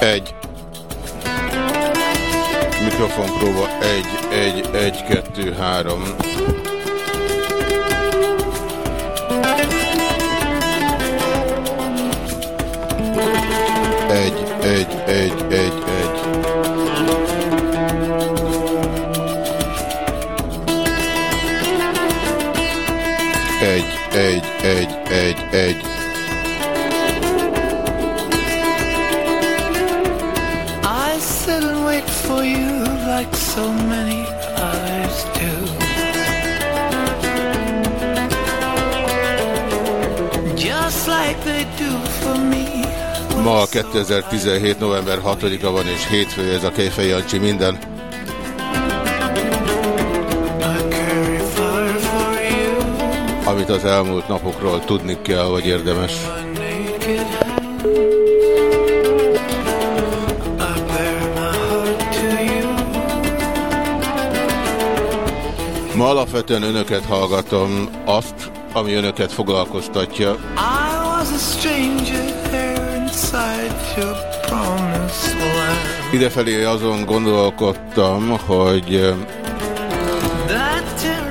Egy. Mikrofon próba. Egy, egy, egy, kettő, három. Egy, egy, egy, egy. So many others do. Just like they do for me. Ma 2017. november 6-a van és hétfő, ez a Kejfej Jancsi minden. Amit az elmúlt napokról tudni kell, vagy érdemes. Alapvetően önöket hallgatom, azt, ami önöket foglalkoztatja. Idefelé azon gondolkodtam, hogy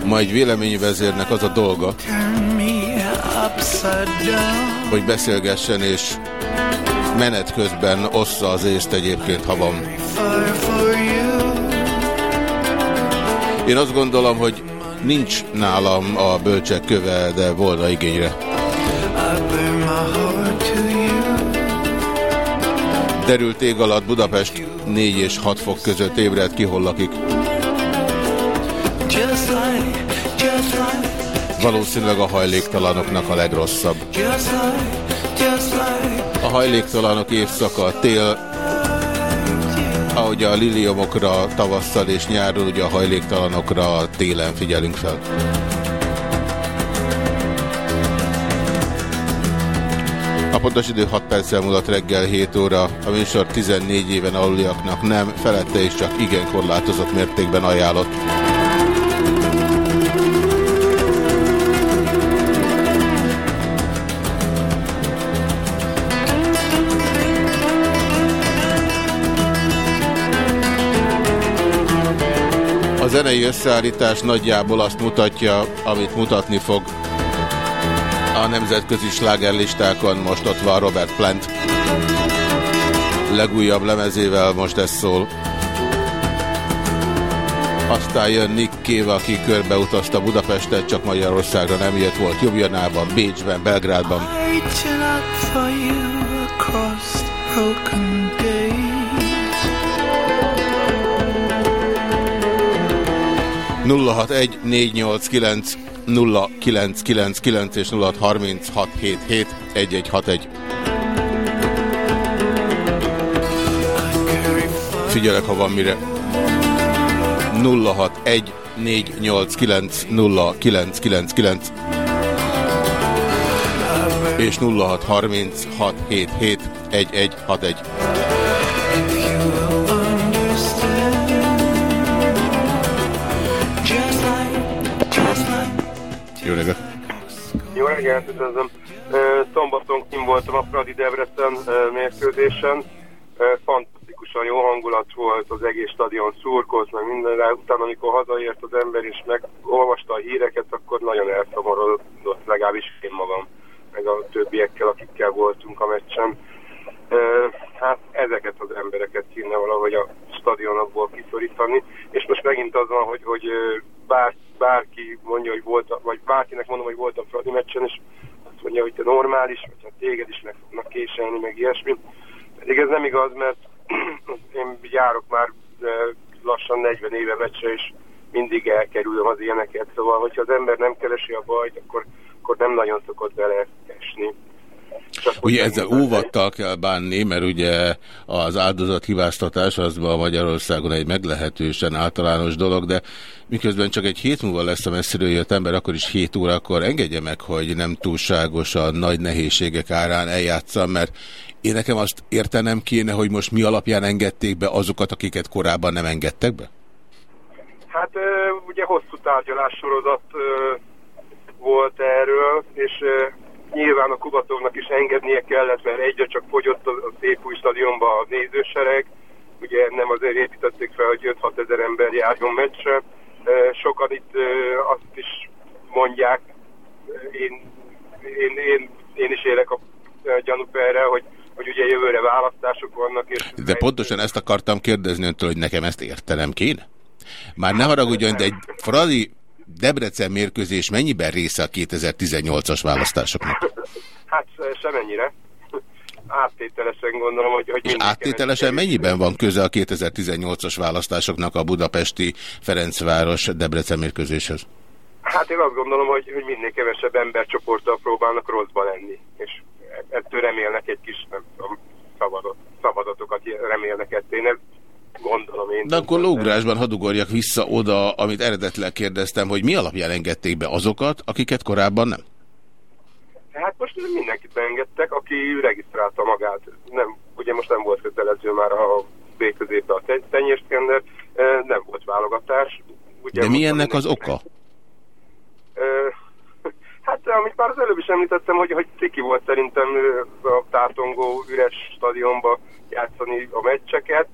ma egy véleményvezérnek az a dolga, hogy beszélgessen és menet közben ossza az észt egyébként, ha van. Én azt gondolom, hogy nincs nálam a bölcsek köve, de volna igényre. Derült ég alatt Budapest 4 és 6 fok között ébredt ki, hol lakik. Valószínűleg a hajléktalanoknak a legrosszabb. A hajléktalanok évszaka, tél, ahogy a liliomokra tavasszal és nyáron, ugye a hajléktalanokra télen figyelünk fel. A pontos idő 6 perccel múlott reggel 7 óra, a műsor 14 éven aluliaknak nem, felette is csak igen korlátozott mértékben ajánlott. Zenei összeállítás nagyjából azt mutatja, amit mutatni fog. A nemzetközi slágerlistákon most ott van Robert Plant. Legújabb lemezével most ez szól. Aztán jön Nick Cave, aki körbeutazta Budapestet, csak Magyarországra nem jött, volt Jubjanában, Bécsben, Belgrádban. Reaching 061 489 0999 és 063677 1161. Figyelek, ha van mire. 061 489 0999 és 063677 Jó reggelt! Jó reggelt, üdvözlöm. Szombaton kim voltam a Fradi Debrecen mérkőzésen. Fantasztikusan jó hangulat volt, az egész stadion szurkolt, meg mindenre. Utána, amikor hazaért az ember és megolvasta a híreket, akkor nagyon elszomorodott, legalábbis én magam, meg a többiekkel, akikkel voltunk a meccsen. Hát ezeket az embereket kéne valahogy a stadionokból kiszorítani, és most megint az van, hogy, hogy bár, bárki mondja, hogy volt, vagy bárkinek mondom, hogy volt a Fradi meccsen, és azt mondja, hogy te normális, vagy hát téged is meg fognak késelni, meg ilyesmi. Pedig ez nem igaz, mert én járok már lassan 40 éve meccsre, és mindig elkerülöm az ilyeneket, szóval hogyha az ember nem keresi a bajt, akkor, akkor nem nagyon szokott beleesni. Ugye ezzel óvattal kell bánni, mert ugye az áldozat hibáztatás az ma Magyarországon egy meglehetősen általános dolog, de miközben csak egy hét múlva lesz a messziről jött ember, akkor is hét órakor engedje meg, hogy nem túlságosan nagy nehézségek árán eljátszam, mert én nekem azt értenem kéne, hogy most mi alapján engedték be azokat, akiket korábban nem engedtek be? Hát ugye hosszú tárgyalássorozat volt erről, és nyilván a Kubatovnak is engednie kellett, mert egyre csak fogyott a, a szép új stadionba a nézősereg, ugye nem azért építették fel, hogy 5-6 ezer ember járjon meccsre. Sokan itt azt is mondják, én, én, én, én is élek a gyanúk erre, hogy, hogy ugye jövőre választások vannak. És De pontosan ezt akartam kérdezni öntől, hogy nekem ezt értenem kéne? Már ne haragudjon, de egy Fradi Debrecen mérkőzés mennyiben része a 2018-as választásoknak? Hát semennyire. Áttételesen gondolom, hogy... hogy És áttételesen mennyiben van köze a 2018-as választásoknak a budapesti Ferencváros Debrecen mérkőzéshez? Hát én azt gondolom, hogy, hogy minél kevesebb embercsoporttal próbálnak rosszba lenni, és ettől remélnek egy kis nem tudom, szabadot, szabadatokat remélnek ettől. Én gondolom én. De akkor lógrásban hadugorjak vissza oda, amit eredetileg kérdeztem, hogy mi alapján engedték be azokat, akiket korábban nem? Hát most mindenkit beengedtek, aki regisztrálta magát. Nem, ugye most nem volt kötelező már a B középbe a tenyészkender, nem volt válogatás. Ugye De mi ennek az oka? Hát, amit már az előbb is említettem, hogy, hogy ciki volt szerintem a tártongó üres stadionba játszani a meccseket,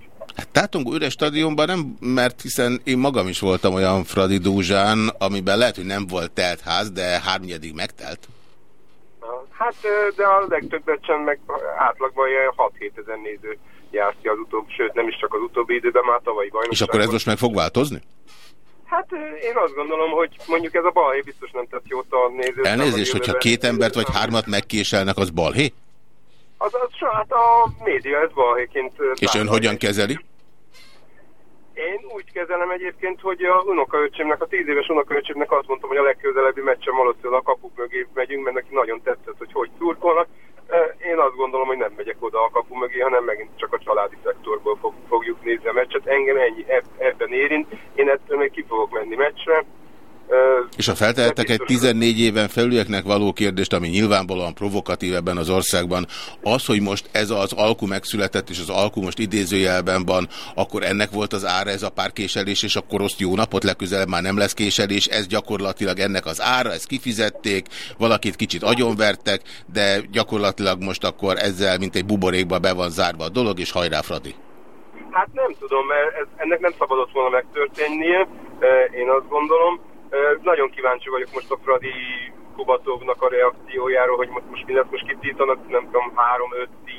Tátongó üres stadionban nem, mert hiszen én magam is voltam olyan Fradi Dúzsán, amiben lehet, hogy nem volt telt ház, de hármnyedig megtelt. Hát, de a legtöbbet sem meg átlagban ilyen 6-7 ezer néző járt ki az utóbbi, sőt nem is csak az utóbbi időben, már tavalyi bajnokság. És akkor ez most meg fog változni? Hát én azt gondolom, hogy mondjuk ez a balhé biztos nem tett jót a néző. Elnézést, hogyha két embert vagy hármat megkéselnek, az balhé? Az, az hát a média ez balhéként... És ön hogyan kezeli? Én úgy kezelem egyébként, hogy a unokaöcsémnek, a tíz éves unokaöcsémnek azt mondtam, hogy a legközelebbi meccsen valószínűleg a kapuk mögé megyünk, mert neki nagyon tetszett, hogy hogy szurkolnak. Én azt gondolom, hogy nem megyek oda a kapu mögé, hanem megint csak a családi szektorból fog, fogjuk nézni a meccset. Engem ennyi ebben érint. Én ettől még ki fogok menni meccsre. És ha feltehettek egy 14 éven felülieknek való kérdést, ami nyilvánvalóan provokatív ebben az országban, az, hogy most ez az alku megszületett, és az alku most idézőjelben van, akkor ennek volt az ára ez a pár késelés, és akkor azt jó napot, legközelebb már nem lesz késelés, ez gyakorlatilag ennek az ára, ezt kifizették, valakit kicsit agyonvertek, de gyakorlatilag most akkor ezzel, mint egy buborékba be van zárva a dolog, és hajrá Fradi. Hát nem tudom, mert ez, ennek nem szabadott volna megtörténnie, én azt gondolom. Nagyon kíváncsi vagyok most a Fradi Kubatovnak a reakciójáról, hogy most, most mindent most kitítanak, nem tudom,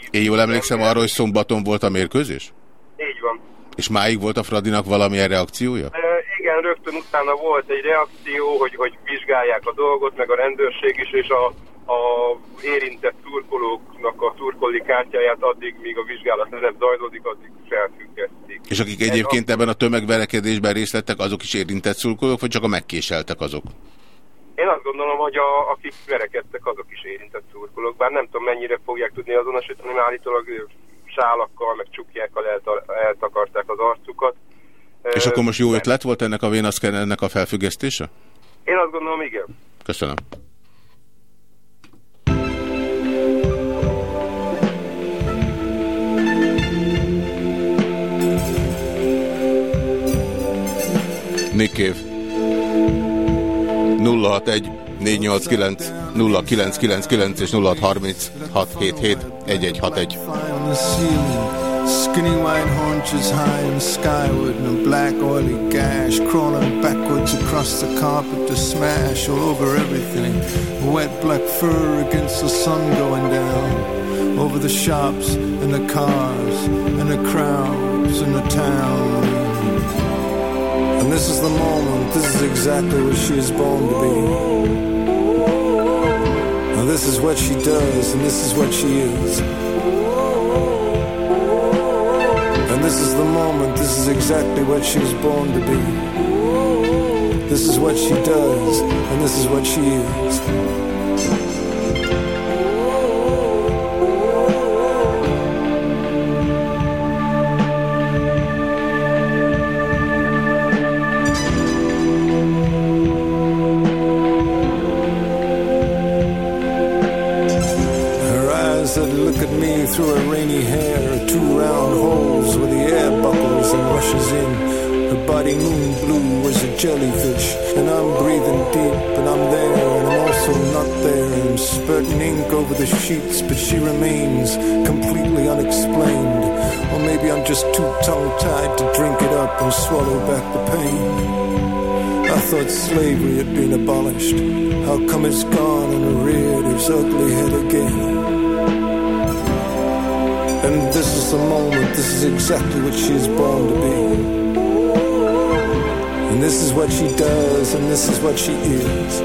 3-5-10. Én jól emlékszem arra, hogy szombaton volt a mérkőzés? Így van. És máig volt a Fradinak valamilyen reakciója? E, igen, rögtön utána volt egy reakció, hogy, hogy vizsgálják a dolgot, meg a rendőrség is, és a, a érintett turkolóknak a turkoli kártyáját addig, míg a vizsgálat nem zajlódik, addig felfüggesztik. És akik egyébként ebben a tömegverekedésben részt vettek, azok is érintett szurkolók, vagy csak a megkéseltek azok? Én azt gondolom, hogy a, akik verekedtek, azok is érintett szurkolók, bár nem tudom mennyire fogják tudni azonosítani, mert állítólag sálakkal, meg csukjákkal eltakarták az arcukat. És akkor most jó ötlet volt ennek a vénaszkennernek a felfüggesztése? Én azt gondolom, igen. Köszönöm. Nick Cave. 061 489 0999 és 0630 677 1161. Skinny white haunches high in the skyward and a black oily gash crawling backwards across the carpet to smash all over everything. Wet black fur against the sun going down over the shops and the cars and the crowds and the town. This is the moment, this is exactly what she is born to be. And this is what she does, and this is what she is. And this is the moment, this is exactly what she was born to be. This is what she does, and this is what she is. Jellyfish, and I'm breathing deep, and I'm there, and I'm also not there. I'm spurting ink over the sheets, but she remains completely unexplained. Or maybe I'm just too tongue tied to drink it up and swallow back the pain. I thought slavery had been abolished. How come it's gone and reared its ugly head again? And this is the moment, this is exactly what she is born to be. This is what she does, and this is what she is.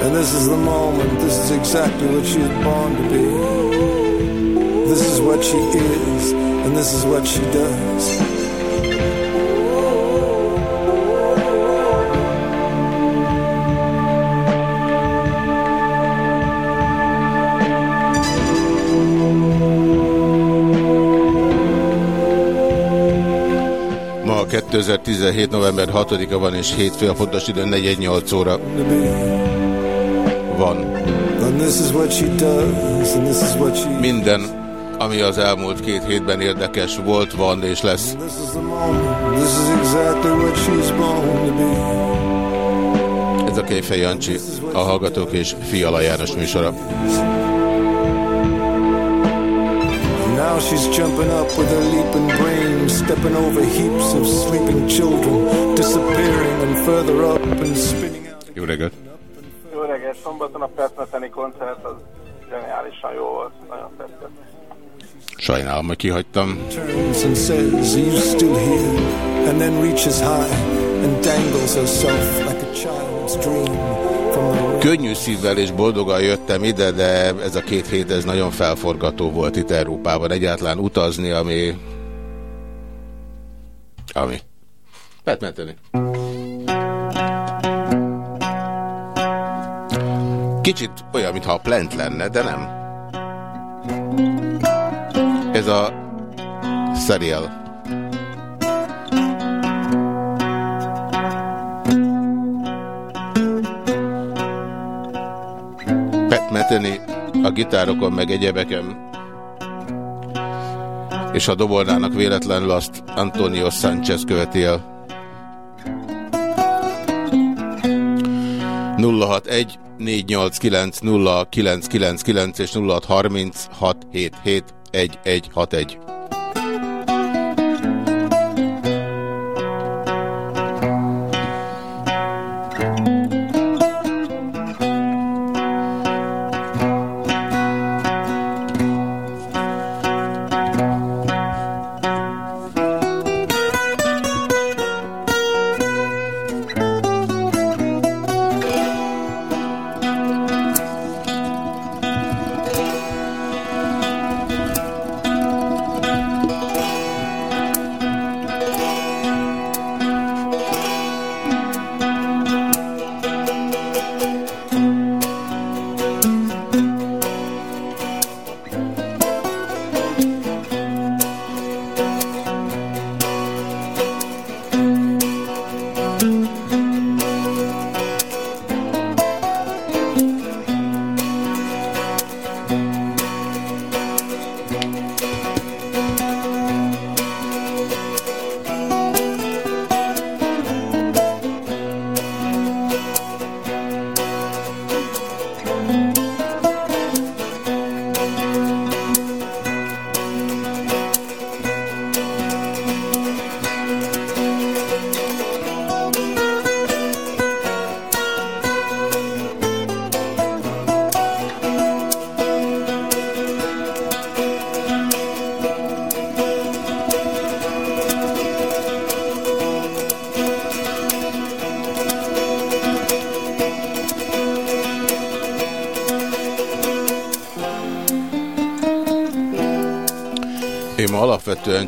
And this is the moment, this is exactly what she is born to be. This is what she is, and this is what she does. 2017. november 6-a van és hétfő a pontos idő 418 óra. Van. Minden, ami az elmúlt két hétben érdekes volt, van és lesz. Ez a Kejfej Jancsi, a Hallgatók és Fiala János műsora. Now she's jumping up with her leaping brain, stepping over heaps of sleeping children, disappearing and further up and spinning out. Jó reggelt! Jó reggelt, szombaton a Petmeteni koncert az zseniálisan jó volt, nagyon tetszett. Sajnálom, hogy kihagytam. Turns and says, Are you still here? And then reaches high and dangles herself like a child's dream from the rain. Könnyű szívvel és boldogan jöttem ide, de ez a két hét ez nagyon felforgató volt itt Európában. Egyáltalán utazni, ami... Ami. Petmeteni. Kicsit olyan, mintha a plant lenne, de nem. Ez a serial. Pat Metheny a gitárokon meg egyebeken. És ha dobolnának véletlenül, azt Antonio Sánchez követi el. 061 489 0999 és 0636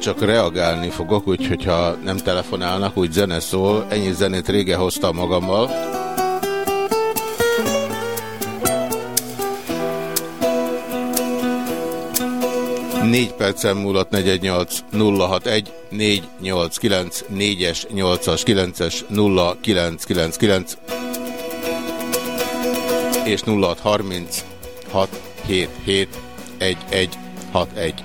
csak reagálni fogok, úgyhogy ha nem telefonálnak, úgy zene szól. Ennyi zenét régen hoztam magammal. Négy percen múlott 418 061 489 4-es 8-as 9-es 0999 és 0630 677 1161.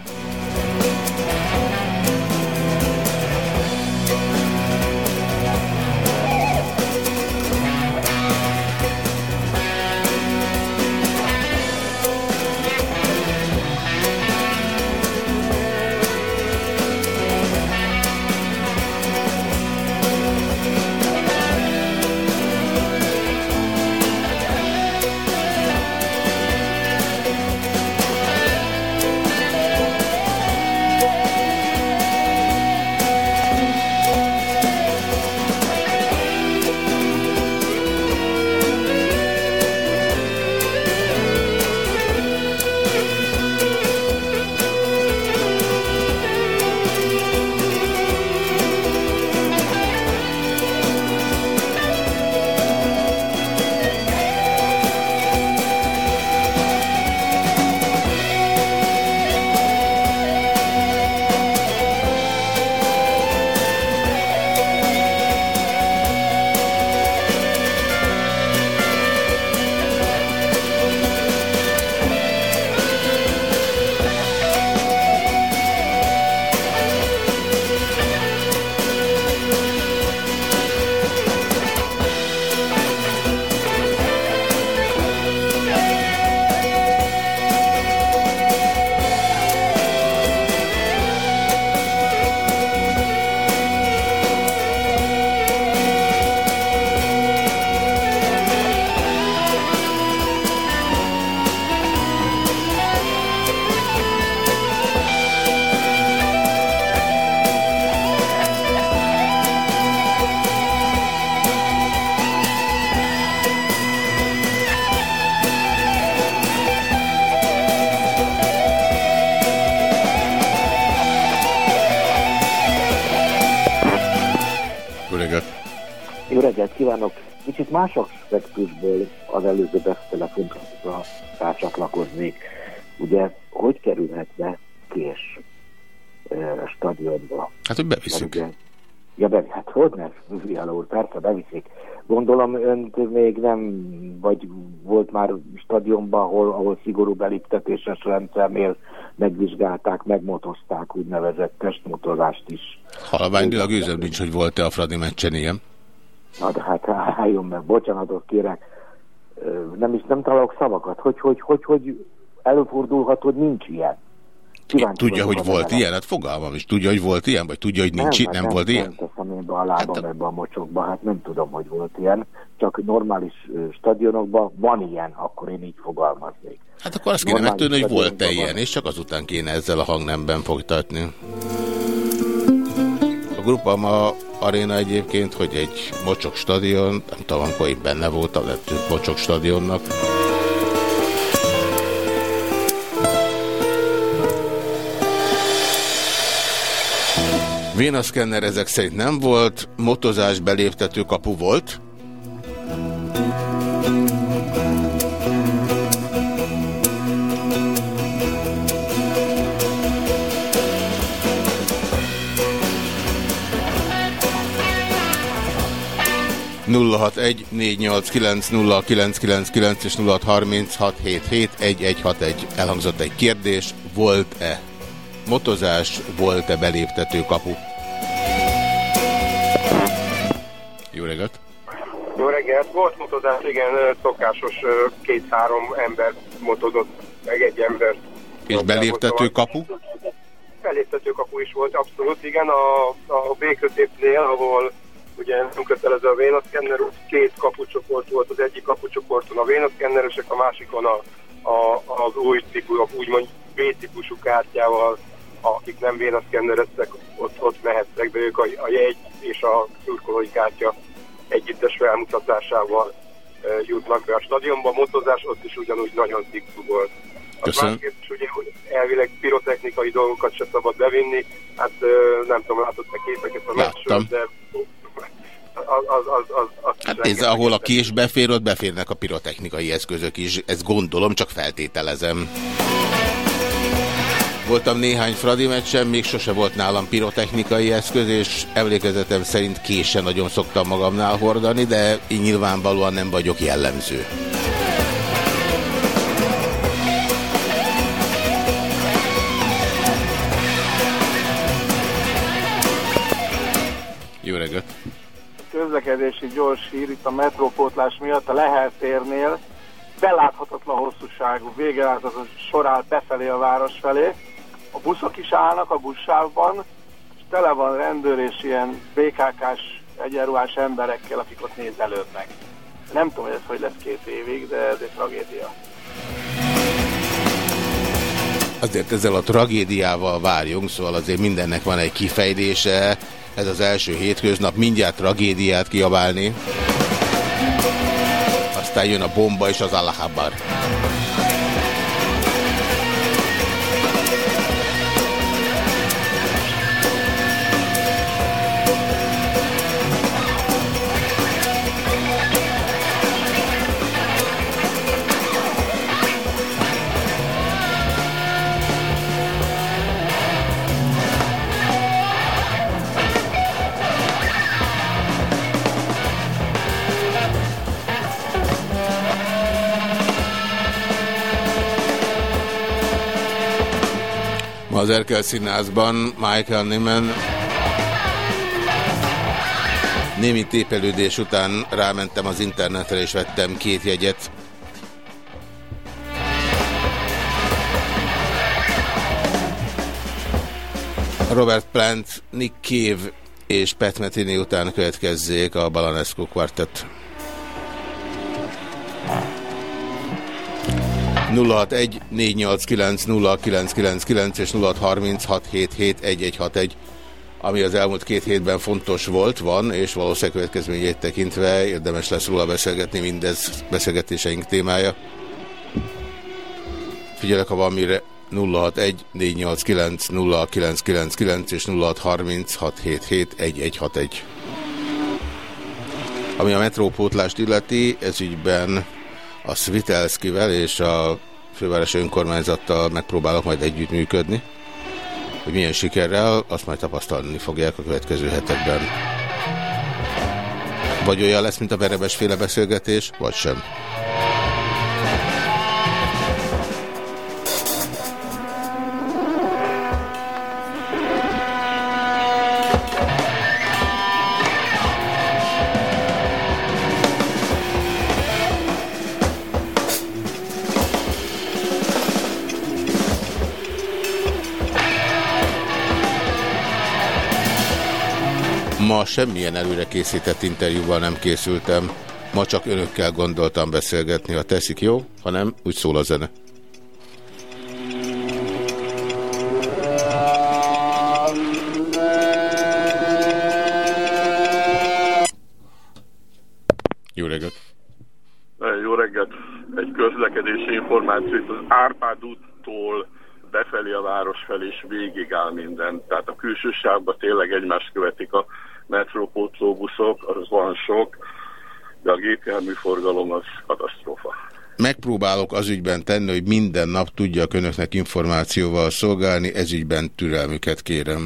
reggelt kívánok! Kicsit más aspektusból az előző besztelefonra rácsatlakoznék. Ugye, hogy kerülhet be kés a stadionba? Hát, hogy beviszük. Ugye- Ja, be, hát hogy ne, Fiala úr, persze beviszik. Gondolom önt még nem, vagy volt már stadionban, ahol, ahol szigorú beléptetéses rendszernél megvizsgálták, megmotozták úgynevezett testmotozást is. Halványilag őzem nincs, hogy volt-e a Fradi meccsen ilyen. Na de hát álljon meg, bocsánatot kérek. Nem is nem találok szavakat. Hogy, hogy, hogy, hogy előfordulhat, hogy nincs ilyen. Kíváncsi Tudja, hogy volt ilyen? Hát fogalmam is. Tudja, hogy volt ilyen? Vagy tudja, hogy nincs, hát nem, nem volt ilyen? Nem teszem én be a lábam ebbe a mocsokba, hát nem tudom, hogy volt ilyen. Csak normális stadionokban van ilyen, akkor én így fogalmaznék. Hát akkor azt kéne Normális megtudni, hogy volt-e ilyen, és csak azután kéne ezzel a hangnemben folytatni. A Grupama Arena egyébként, hogy egy mocsok stadion, nem tudom, amikor én benne voltam, lett mocsok stadionnak. Vénaszkenner ezek szerint nem volt, motozás beléptető kapu volt. 061 és 0636771161. Elhangzott egy kérdés, volt-e motozás, volt-e beléptető kapu? Jó reggelt! Jó reggelt! Volt motozás, igen, szokásos két-három ember motozott, meg egy ember. És beléptető kapu? Beléptető kapu is volt, abszolút, igen. A, a B-kötépnél, ahol ugye nem kötelező a vénaszkenner, ott két kapucsoport volt, az egyik kapucsoporton a vénaszkenneresek, a másikon a, a, az új típusú, úgymond B-típusú kártyával, akik nem vénaszkennereztek, ott, ott mehettek be ők a, a jegy és a szurkolói kártya együttes felmutatásával e, jutnak be a stadionba. Motozás ott is ugyanúgy nagyon szigorú volt. Az másképp is ugye hogy elvileg pirotechnikai dolgokat se szabad bevinni, hát nem tudom, látott a képeket a meccsről, de az, az, az, az hát nézze, ahol a kés befér, ott beférnek a pirotechnikai eszközök is. Ezt gondolom, csak feltételezem. Voltam néhány Fradi meccsen, még sose volt nálam pirotechnikai eszköz, és emlékezetem szerint késen nagyon szoktam magamnál hordani, de én nyilvánvalóan nem vagyok jellemző. Jó reggelt! Közlekedési gyors hír itt a metrópótlás miatt a Lehel térnél beláthatatlan hosszúságú, végeláthatatlan sor áll befelé a város felé. A buszok is állnak a buszsávban, és tele van rendőr és ilyen BKK-s egyenruhás emberekkel, akik ott nézelődnek. Nem tudom, hogy ez hogy lesz két évig, de ez egy tragédia. Azért ezzel a tragédiával várjunk, szóval azért mindennek van egy kifejlése. Ez az első hétköznap, mindjárt tragédiát kiabálni. Aztán jön a bomba és az Allahabbar. Az Erkel Színházban Michael Nyman némi tépelődés után rámentem az internetre és vettem két jegyet. Robert Plant, Nick Cave és Pat Metini után következzék a Balanescu Quartet. 061 489 és 0636771161, ami az elmúlt két hétben fontos volt, van, és valószínűleg következményét tekintve érdemes lesz róla beszélgetni, mindez beszélgetéseink témája. Figyelek, ha van mire 061 489 0999 és 0636771161. Ami a metrópótlást illeti, ez ügyben a Svitelszkivel és a fővárosi önkormányzattal megpróbálok majd együttműködni. Hogy milyen sikerrel, azt majd tapasztalni fogják a következő hetekben. Vagy olyan lesz, mint a verebes féle beszélgetés, vagy sem. Ma semmilyen előre készített interjúval nem készültem. Ma csak önökkel gondoltam beszélgetni. Ha teszik, jó? Ha nem, úgy szól a zene. Jó reggelt! Jó reggelt! Egy közlekedési információ itt az Árpád úttól befelé a város felé, és végig áll minden. Tehát a külső sávban tényleg egymást követik a metrópótlóbuszok, az van sok, de a gépjárműforgalom az katasztrófa. Megpróbálok az ügyben tenni, hogy minden nap tudjak önöknek információval szolgálni, ez ügyben türelmüket kérem.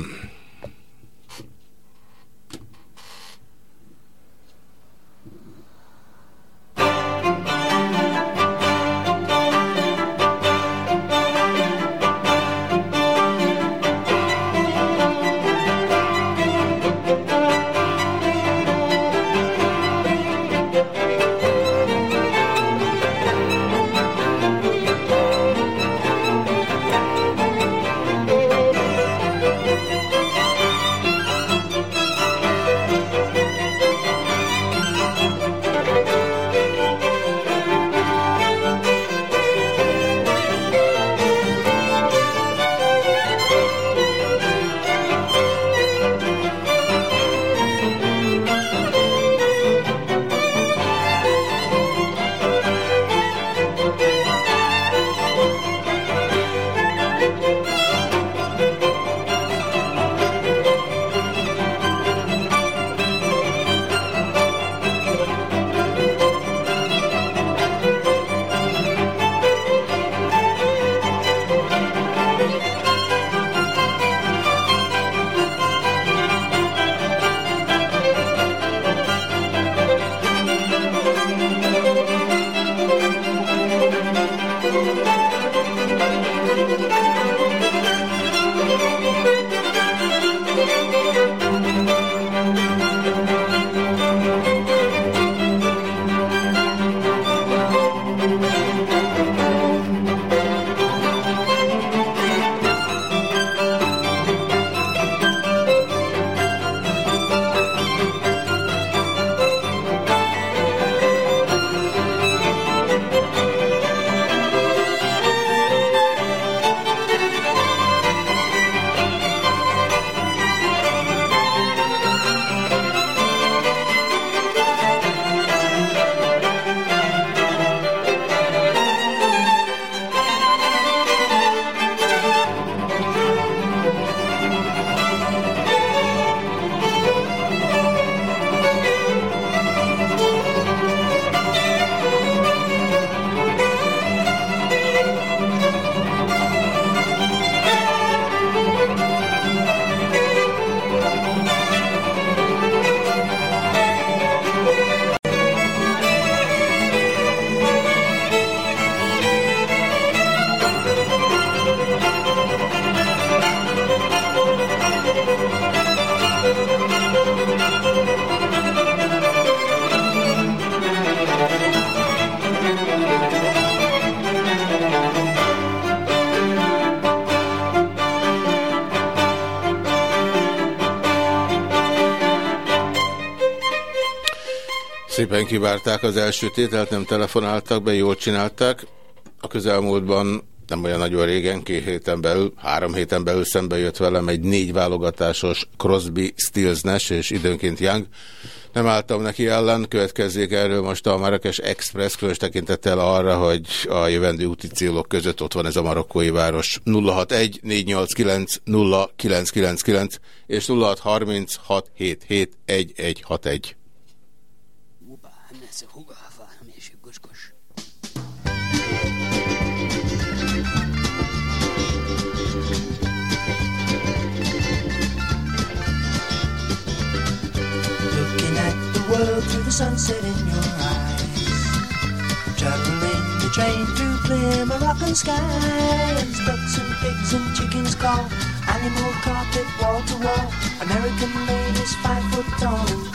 Szépen kivárták az első tételt, nem telefonáltak be, jól csinálták. A közelmúltban nem olyan nagyon régen, két héten belül, három héten belül szembe jött velem egy négy válogatásos Crosby, Stills, Nash és időnként Young. Nem álltam neki ellen, következzék erről most a Marrakes Express, különös tekintettel arra, hogy a jövendő úti célok között ott van ez a marokkói város. 061 489 0999 és 0636 77 1161. world through the sunset in your eyes. Traveling the train through clear Moroccan skies. Ducks and pigs and chickens call. Animal carpet wall to wall. American ladies five foot tall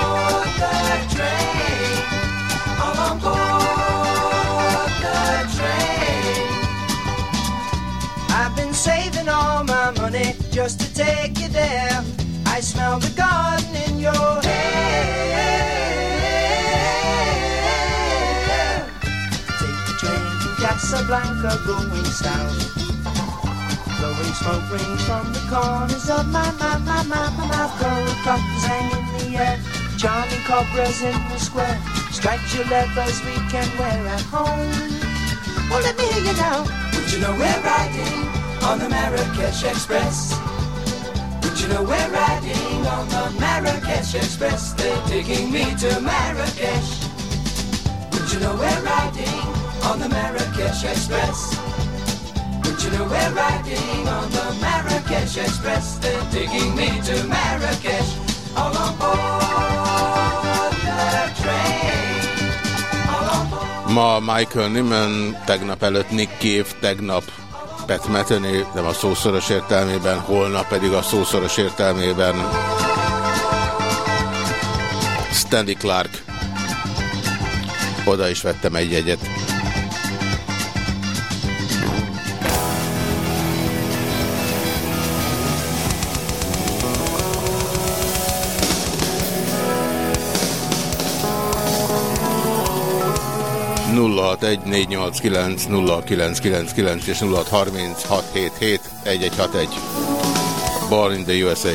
saving all my money just to take you there. I smell the garden in your hair. Take the train to Casablanca going south. Blowing smoke rings from the corners of my, my, my, my, my mouth. Gold cockles hang in the air. Charming cobras in the square. Stripes your leathers we can wear at home. Well, let me hear you now. Would you know we're riding on the Marrakesh Express? Would you know we're riding on the Marrakesh Express? They're taking me to Marrakesh. Would you know we're riding on the Marrakesh Express? Would you know we're riding on the Marrakesh Express? They're taking me to Marrakesh. Ma Michael Nyman, tegnap előtt Nick Cave, tegnap Pat Metheny, nem a szószoros értelmében, holnap pedig a szószoros értelmében Stanley Clark. Oda is vettem egy jegyet. 0614890999 és 0636771161. Born in the USA.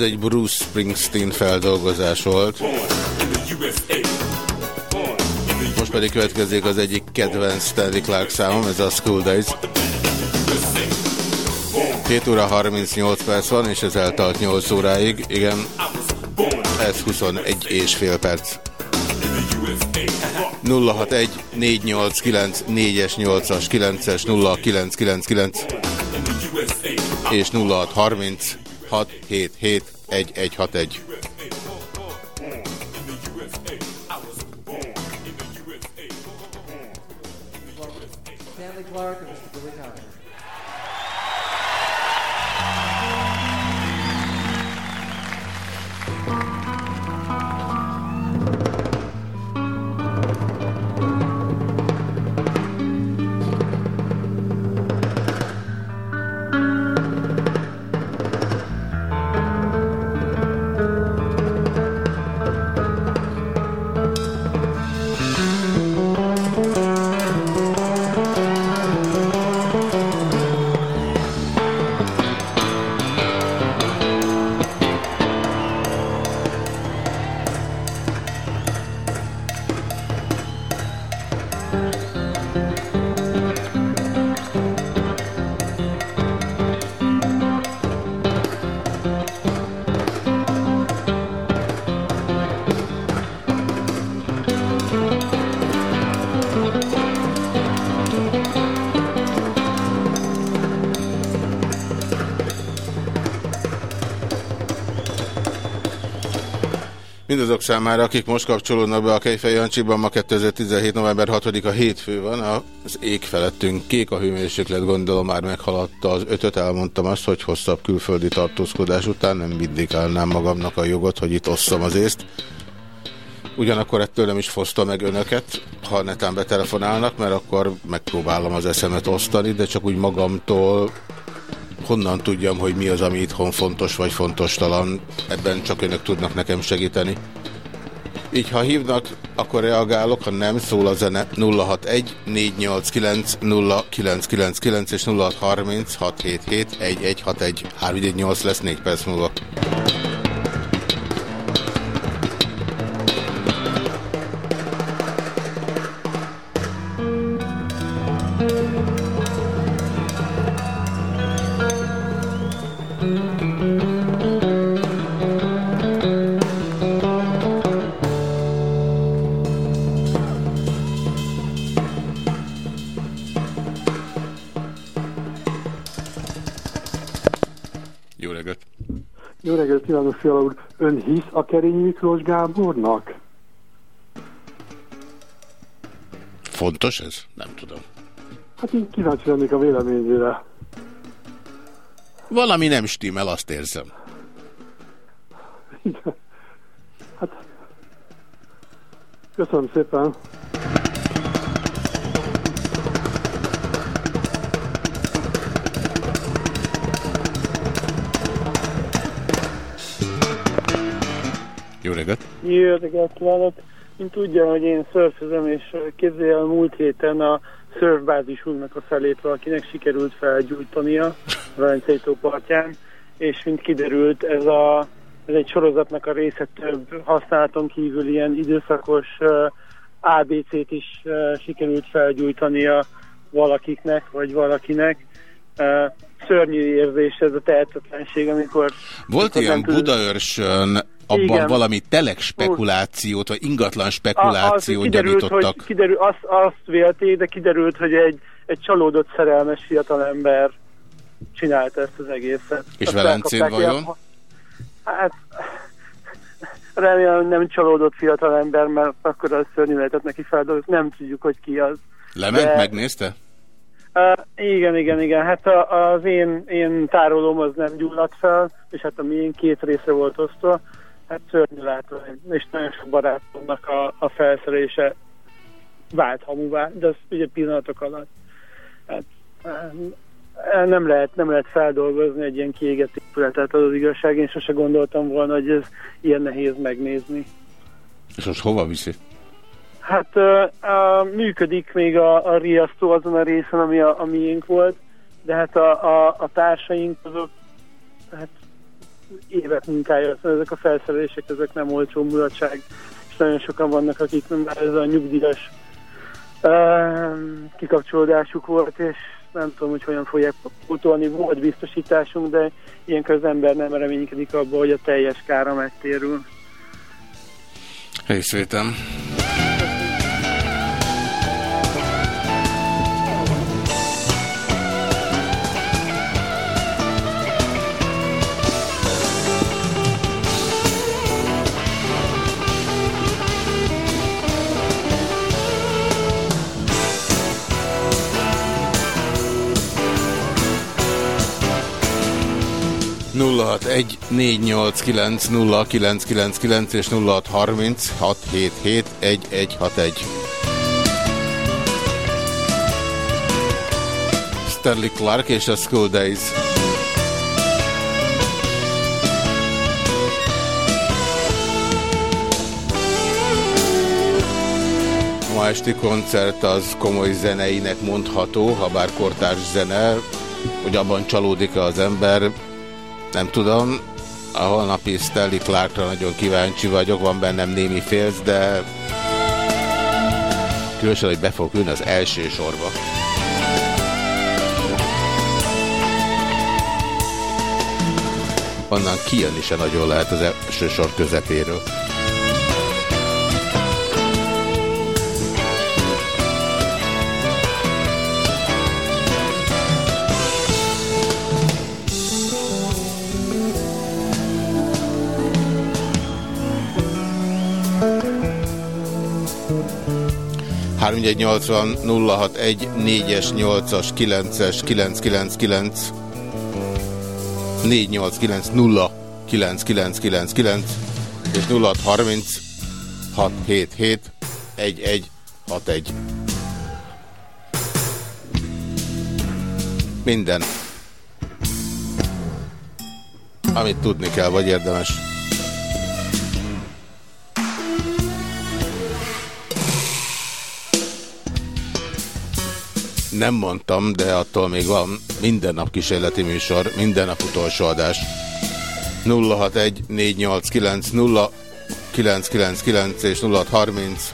Ez egy Bruce Springsteen feldolgozás volt. Most pedig következik az egyik kedvenc Stanley Clark számom, ez a School Days. 2 óra 38 perc van, és ez eltalt 8 óráig. Igen, ez 21 és fél perc. 061 489 4-es, 8-as, 9-es, 0999 és 0630 677 1161. Stanley Clark and Mr. Billy Connolly. Mindazok számára, akik most kapcsolódnak be a Kejfej Jancsiban, ma 2017. november 6-a hétfő van, az ég felettünk kék a hőmérséklet, gondolom már meghaladta az ötöt, elmondtam azt, hogy hosszabb külföldi tartózkodás után nem mindig állnám magamnak a jogot, hogy itt osszam az észt. Ugyanakkor ettől nem is foszta meg önöket, ha netán betelefonálnak, mert akkor megpróbálom az eszemet osztani, de csak úgy magamtól honnan tudjam, hogy mi az, ami itthon fontos vagy fontos talan. Ebben csak önök tudnak nekem segíteni. Így ha hívnak, akkor reagálok, ha nem, szól a zene 061 489 0999 és 0630 677 1161 318 lesz 4 perc múlva. A Kerény Miklós Gábornak? Fontos ez? Nem tudom. Hát így kíváncsi lennék a véleményére. Valami nem stimmel, azt érzem. Igen. Hát, köszönöm szépen. Jó reggelt! Jó reggelt kívánok! Mint tudja, hogy én szörfözöm, és képzelje el múlt héten a szörfbázisunknak a felét valakinek sikerült felgyújtania a Velencei partján, és mint kiderült, ez, a, ez egy sorozatnak a része több használaton kívül ilyen időszakos ABC-t is uh, sikerült felgyújtania valakiknek, vagy valakinek. Szörnyű érzés ez a tehetetlenség, amikor... Volt amikor ilyen tud- Budaörsön abban Igen. valami telek spekulációt, vagy ingatlan spekulációt kiderült, gyanítottak. Hogy kiderül, azt, azt vélték, de kiderült, hogy egy, egy csalódott szerelmes fiatalember csinálta ezt az egészet. És Azt Velencén vajon? ilyen- Hát remélem, hogy nem csalódott fiatalember, mert akkor az szörnyű lehetett neki feldolgozni. Nem tudjuk, hogy ki az. Lement, De- megnézte? Uh, igen, igen, igen. Hát a, az én, én tárolóm az nem gyulladt fel, és hát a miénk két része volt osztva. Hát szörnyű látvány, és nagyon sok barátomnak a, a felszerelése vált hamuvá, de az ugye pillanatok alatt. Hát, nem lehet, nem lehet feldolgozni egy ilyen kiégett épületet, az az igazság. Én sose gondoltam volna, hogy ez ilyen nehéz megnézni. És most hova viszi? Hát uh, működik még a, a riasztó azon a részen, ami a, a miénk volt, de hát a, a, a társaink azok hát évek munkája, szóval ezek a felszerelések, ezek nem olcsó mulatság, és nagyon sokan vannak, akik már ez a nyugdíjas uh, kikapcsolódásuk volt, és nem tudom, hogy hogyan fogják utolni, volt biztosításunk, de ilyenkor az ember nem reménykedik abba, hogy a teljes kára megtérül. Részvétem. 061 és 0636771161. Stanley Clark és a School Days. ma esti koncert az komoly zeneinek mondható, ha bár kortárs zene, hogy abban csalódik -e az ember, nem tudom. A holnapi Stanley Clarkra nagyon kíváncsi vagyok, van bennem némi félsz, de különösen, hogy be fog ülni az első sorba. Onnan kijönni se nagyon lehet az első sor közepéről. Három 80 061 4-es, 8-as, 9-es, 999 489 0 9999 és 0630 677 1161. Minden. Amit tudni kell, vagy érdemes. Nem mondtam, de attól még van minden nap kísérleti műsor, minden nap utolsó adás. 061 489 0 999 és 0630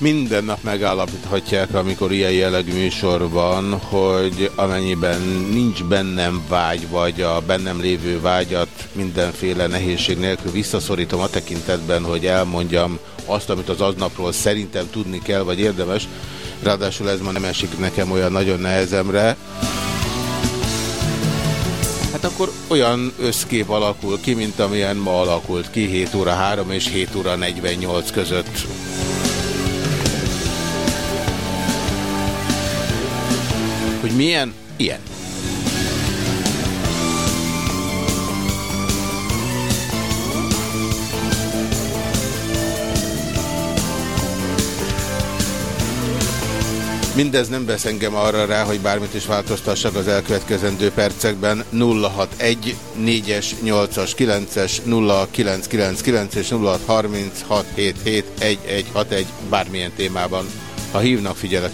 Minden nap megállapíthatják, amikor ilyen jellegű műsor van, hogy amennyiben nincs bennem vágy, vagy a bennem lévő vágyat mindenféle nehézség nélkül visszaszorítom a tekintetben, hogy elmondjam azt, amit az aznapról szerintem tudni kell, vagy érdemes. Ráadásul ez ma nem esik nekem olyan nagyon nehezemre. Hát akkor olyan összkép alakul ki, mint amilyen ma alakult ki 7 óra 3 és 7 óra 48 között. Hogy milyen? Ilyen. Mindez nem vesz engem arra rá, hogy bármit is változtassak az elkövetkezendő percekben. 061 4-es, 8-as, 9-es, 0999 és 0636771161 bármilyen témában. Ha hívnak, figyelek.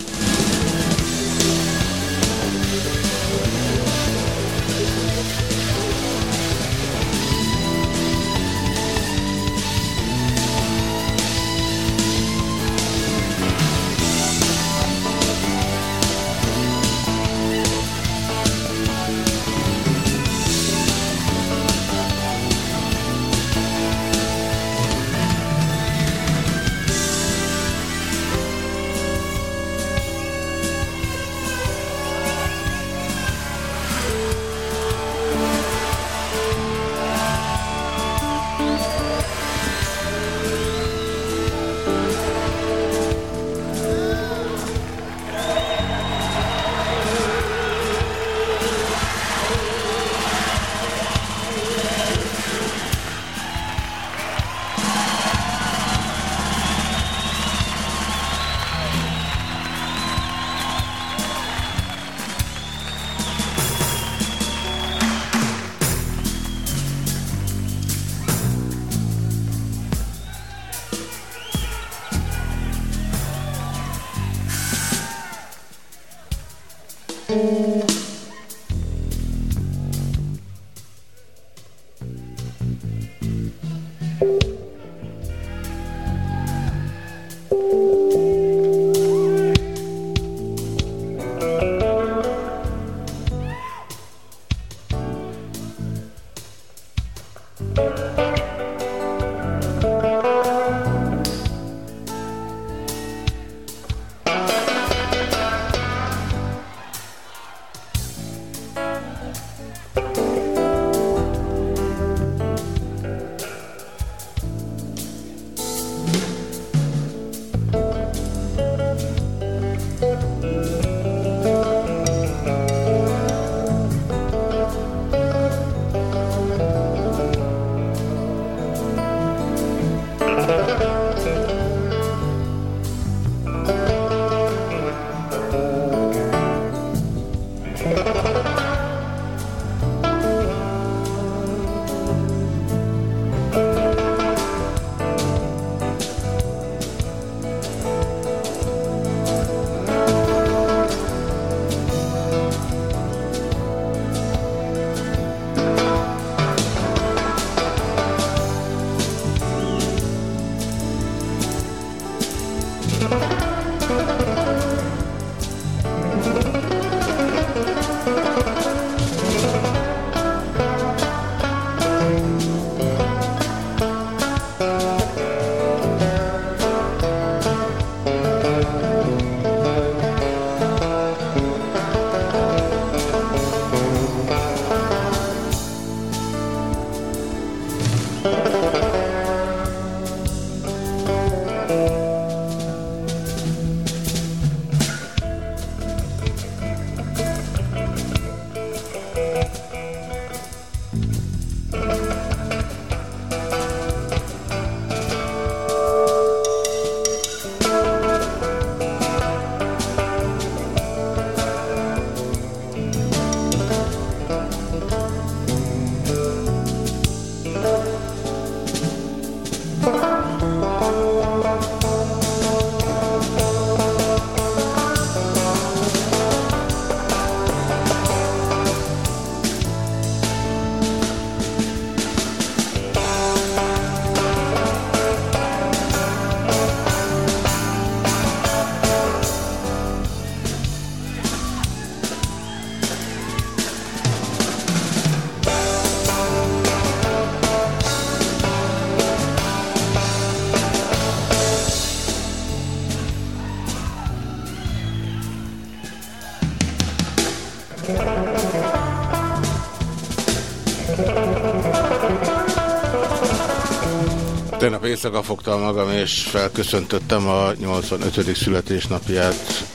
Éjszaka fogtam magam, és felköszöntöttem a 85. születésnapját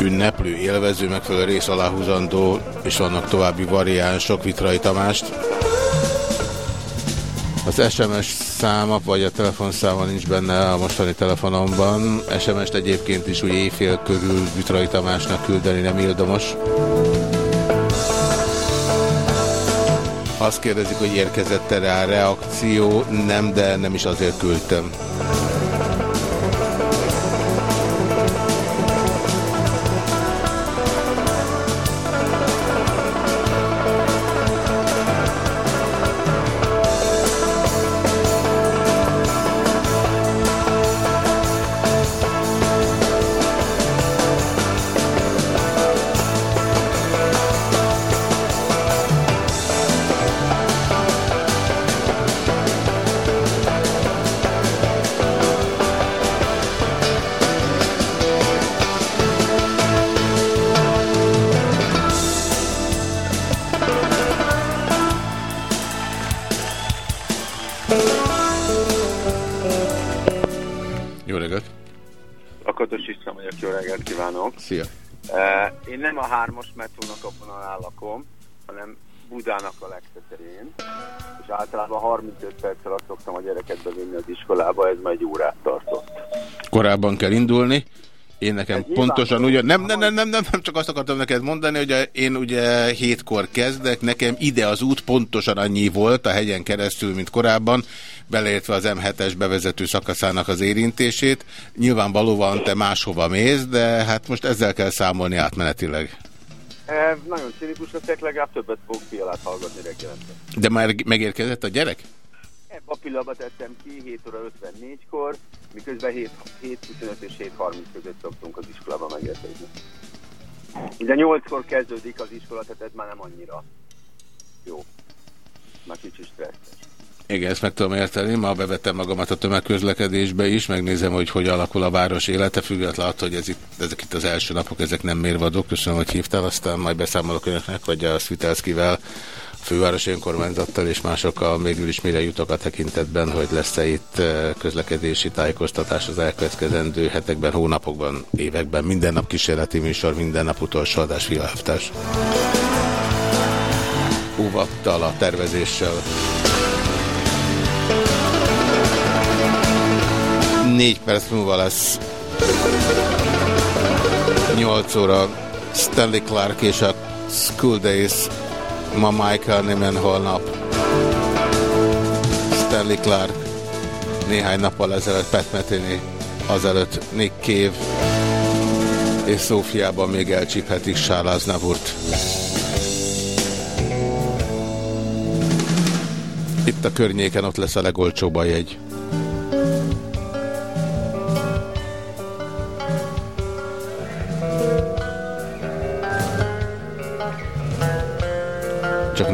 ünneplő, élvező, megfelelő rész aláhúzandó, és vannak további variánsok, Vitrai Tamást. Az SMS száma, vagy a telefonszáma nincs benne a mostani telefonomban. SMS-t egyébként is úgy éjfél körül Vitrai Tamásnak küldeni nem érdemos. Azt kérdezik, hogy érkezett-e rá reakció. Nem, de nem is azért küldtem. Korábban kell indulni. Én nekem Ez pontosan ugyan... Nem, nem, nem, nem, nem, nem, csak azt akartam neked mondani, hogy én ugye hétkor kezdek, nekem ide az út pontosan annyi volt a hegyen keresztül, mint korábban, beleértve az M7-es bevezető szakaszának az érintését. Nyilvánvalóan te máshova mész, de hát most ezzel kell számolni átmenetileg. E, nagyon cinikus leszek, legalább többet fogok fialát hallgatni reggelente. De már megérkezett a gyerek? Ebbe a pillanatban tettem ki 7 óra 54-kor, miközben 7, 7.25 és 7.30 között szoktunk az iskolába megérkezni. De 8-kor kezdődik az iskola, tehát ez már nem annyira jó. Már kicsit stresszes. Igen, ezt meg tudom érteni. Ma bevettem magamat a tömegközlekedésbe is, megnézem, hogy hogy alakul a város élete, függetlenül attól, hogy ez itt, ezek itt az első napok, ezek nem mérvadók. Köszönöm, hogy hívtál, aztán majd beszámolok önöknek, vagy a Svitelszkivel, a fővárosi önkormányzattal és másokkal végül is mire jutok a tekintetben, hogy lesz-e itt közlekedési tájékoztatás az elkövetkezendő hetekben, hónapokban, években, minden nap kísérleti műsor, minden nap utolsó adás, fiaheftás. Óvattal a tervezéssel. Négy perc múlva lesz 8 óra Stanley Clark és a School Days ma Michael Nyman holnap Stanley Clark néhány nappal ezelőtt Pat Metheny azelőtt Nick Cave és Szófiában még elcsíphetik Sáláz Navurt. Itt a környéken ott lesz a legolcsóbb a jegy. Csak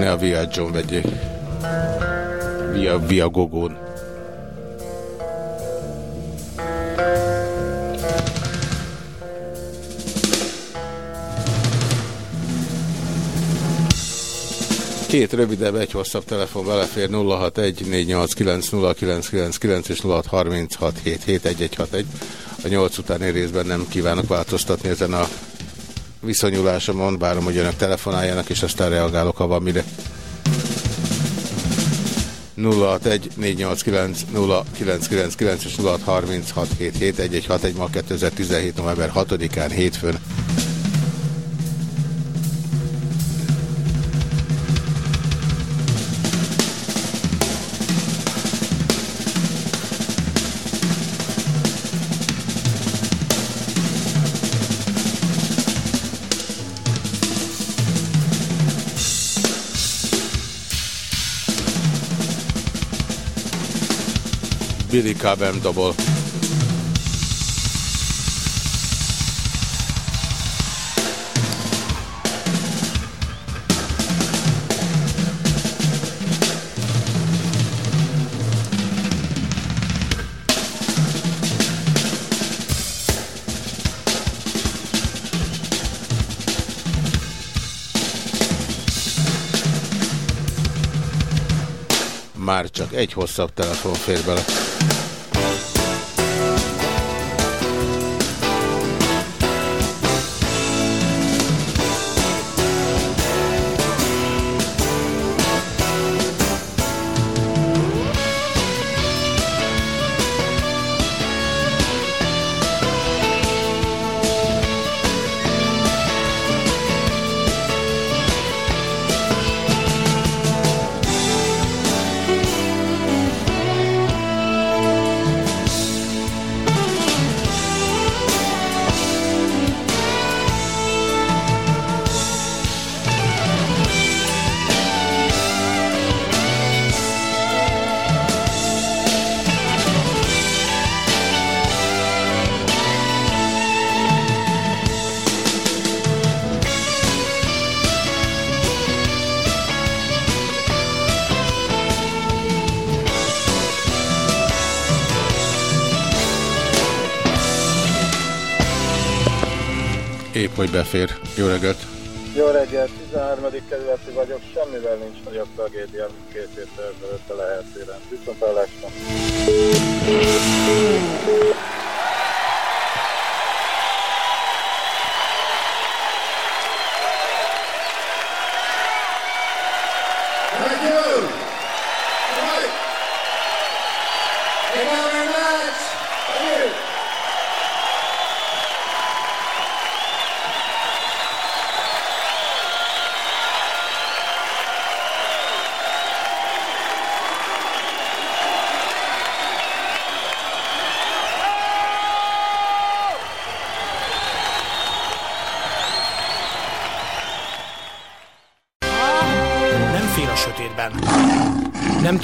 ne a Viaggio-n vegyék. Via, via Gogón. Két rövidebb, egy hosszabb telefon belefér 061-489-0999 és 0636771161. A nyolc utáni részben nem kívánok változtatni ezen a viszonyulásomon, várom, hogy önök telefonáljanak, és aztán reagálok, ha van mire. 061-489-0999 és 0636771161 ma 2017. november 6-án hétfőn. Billy Cobham dobol. Már csak egy hosszabb telefon fér bele. Hogy befér. Jó reggelt! Jó reggelt, 13. kerületi vagyok, semmivel nincs nagyobb tragédia, mint két héttel ezelőtt a lehetően. Viszont hallásra.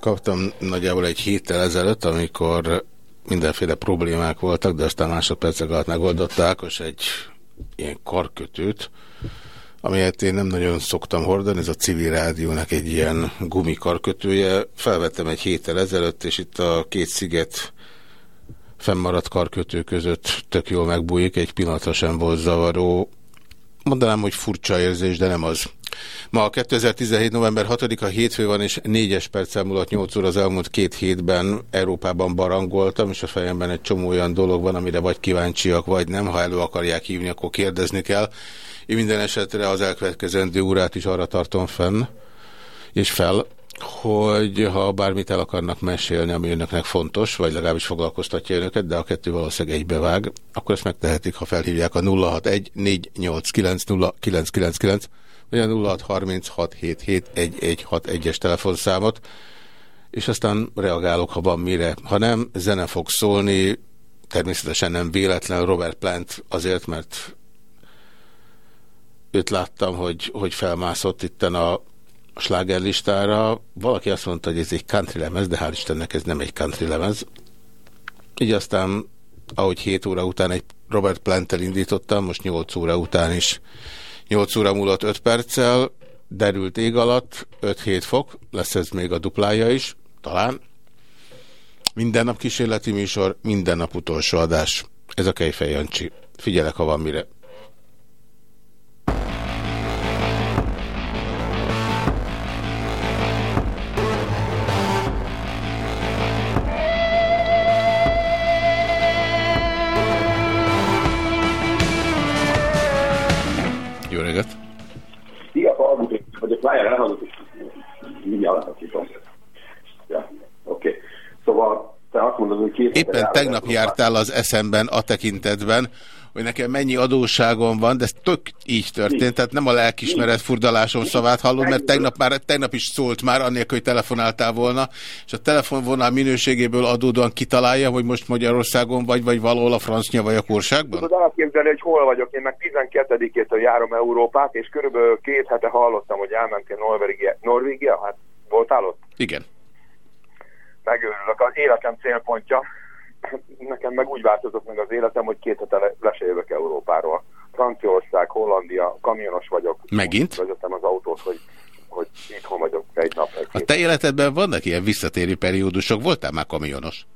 Kaptam nagyjából egy héttel ezelőtt, amikor mindenféle problémák voltak, de aztán másodpercek alatt megoldotta Ákos egy ilyen karkötőt, amelyet én nem nagyon szoktam hordani, ez a civil rádiónak egy ilyen gumikarkötője. Felvettem egy héttel ezelőtt, és itt a két sziget fennmaradt karkötő között tök jól megbújik, egy pillanatra sem volt zavaró. Mondanám, hogy furcsa érzés, de nem az. Ma a 2017. november 6-a hétfő van, és négyes perccel múlott 8 óra az elmúlt két hétben Európában barangoltam, és a fejemben egy csomó olyan dolog van, amire vagy kíváncsiak, vagy nem. Ha elő akarják hívni, akkor kérdezni kell. Én minden esetre az elkövetkezendő órát is arra tartom fenn, és fel, hogy ha bármit el akarnak mesélni, ami önöknek fontos, vagy legalábbis foglalkoztatja önöket, de a kettő valószínűleg egybevág, akkor ezt megtehetik, ha felhívják a 061 489 0999 a 0636771161-es telefonszámot, és aztán reagálok, ha van mire. Ha nem, zene fog szólni, természetesen nem véletlen Robert Plant azért, mert őt láttam, hogy, hogy felmászott itten a slágerlistára. Valaki azt mondta, hogy ez egy country lemez, de hál' Istennek ez nem egy country lemez. Így aztán, ahogy 7 óra után egy Robert Plant-tel indítottam, most 8 óra után is 8 óra múlott 5 perccel, derült ég alatt, 5-7 fok, lesz ez még a duplája is, talán. Minden nap kísérleti műsor, minden nap utolsó adás. Ez a Kejfej Jancsi. Figyelek, ha van mire. Jó reggelt! Szia, Falguti, vagyok, várjál, elhallgatok. Mindjárt letakítom. Ja, oké. Okay. Szóval te azt mondod, hogy két Éppen tegnap jártál az eszemben a tekintetben, hogy nekem mennyi adósságom van, de ez tök így történt, tehát nem a lelkismeret furdalásom szavát hallod, mert tegnap, már, tegnap is szólt már, annélkül, hogy telefonáltál volna, és a telefonvonal minőségéből adódóan kitalálja, hogy most Magyarországon vagy, vagy valahol a francia vagy a korságban? Tudod elképzelni, hogy hol vagyok. Én meg 12-től járom Európát, és körülbelül két hete hallottam, hogy elmentél Norvégia. Norvégia? Hát voltál ott? Igen. megőrülök. Az életem célpontja, nekem meg úgy változott meg az életem, hogy két hete lesejövök Európáról. Franciaország, Hollandia, kamionos vagyok. Megint? Vezetem az autót, hogy, hogy itthon vagyok egy nap. Egy A te életedben vannak ilyen visszatérő periódusok? Voltál már kamionos?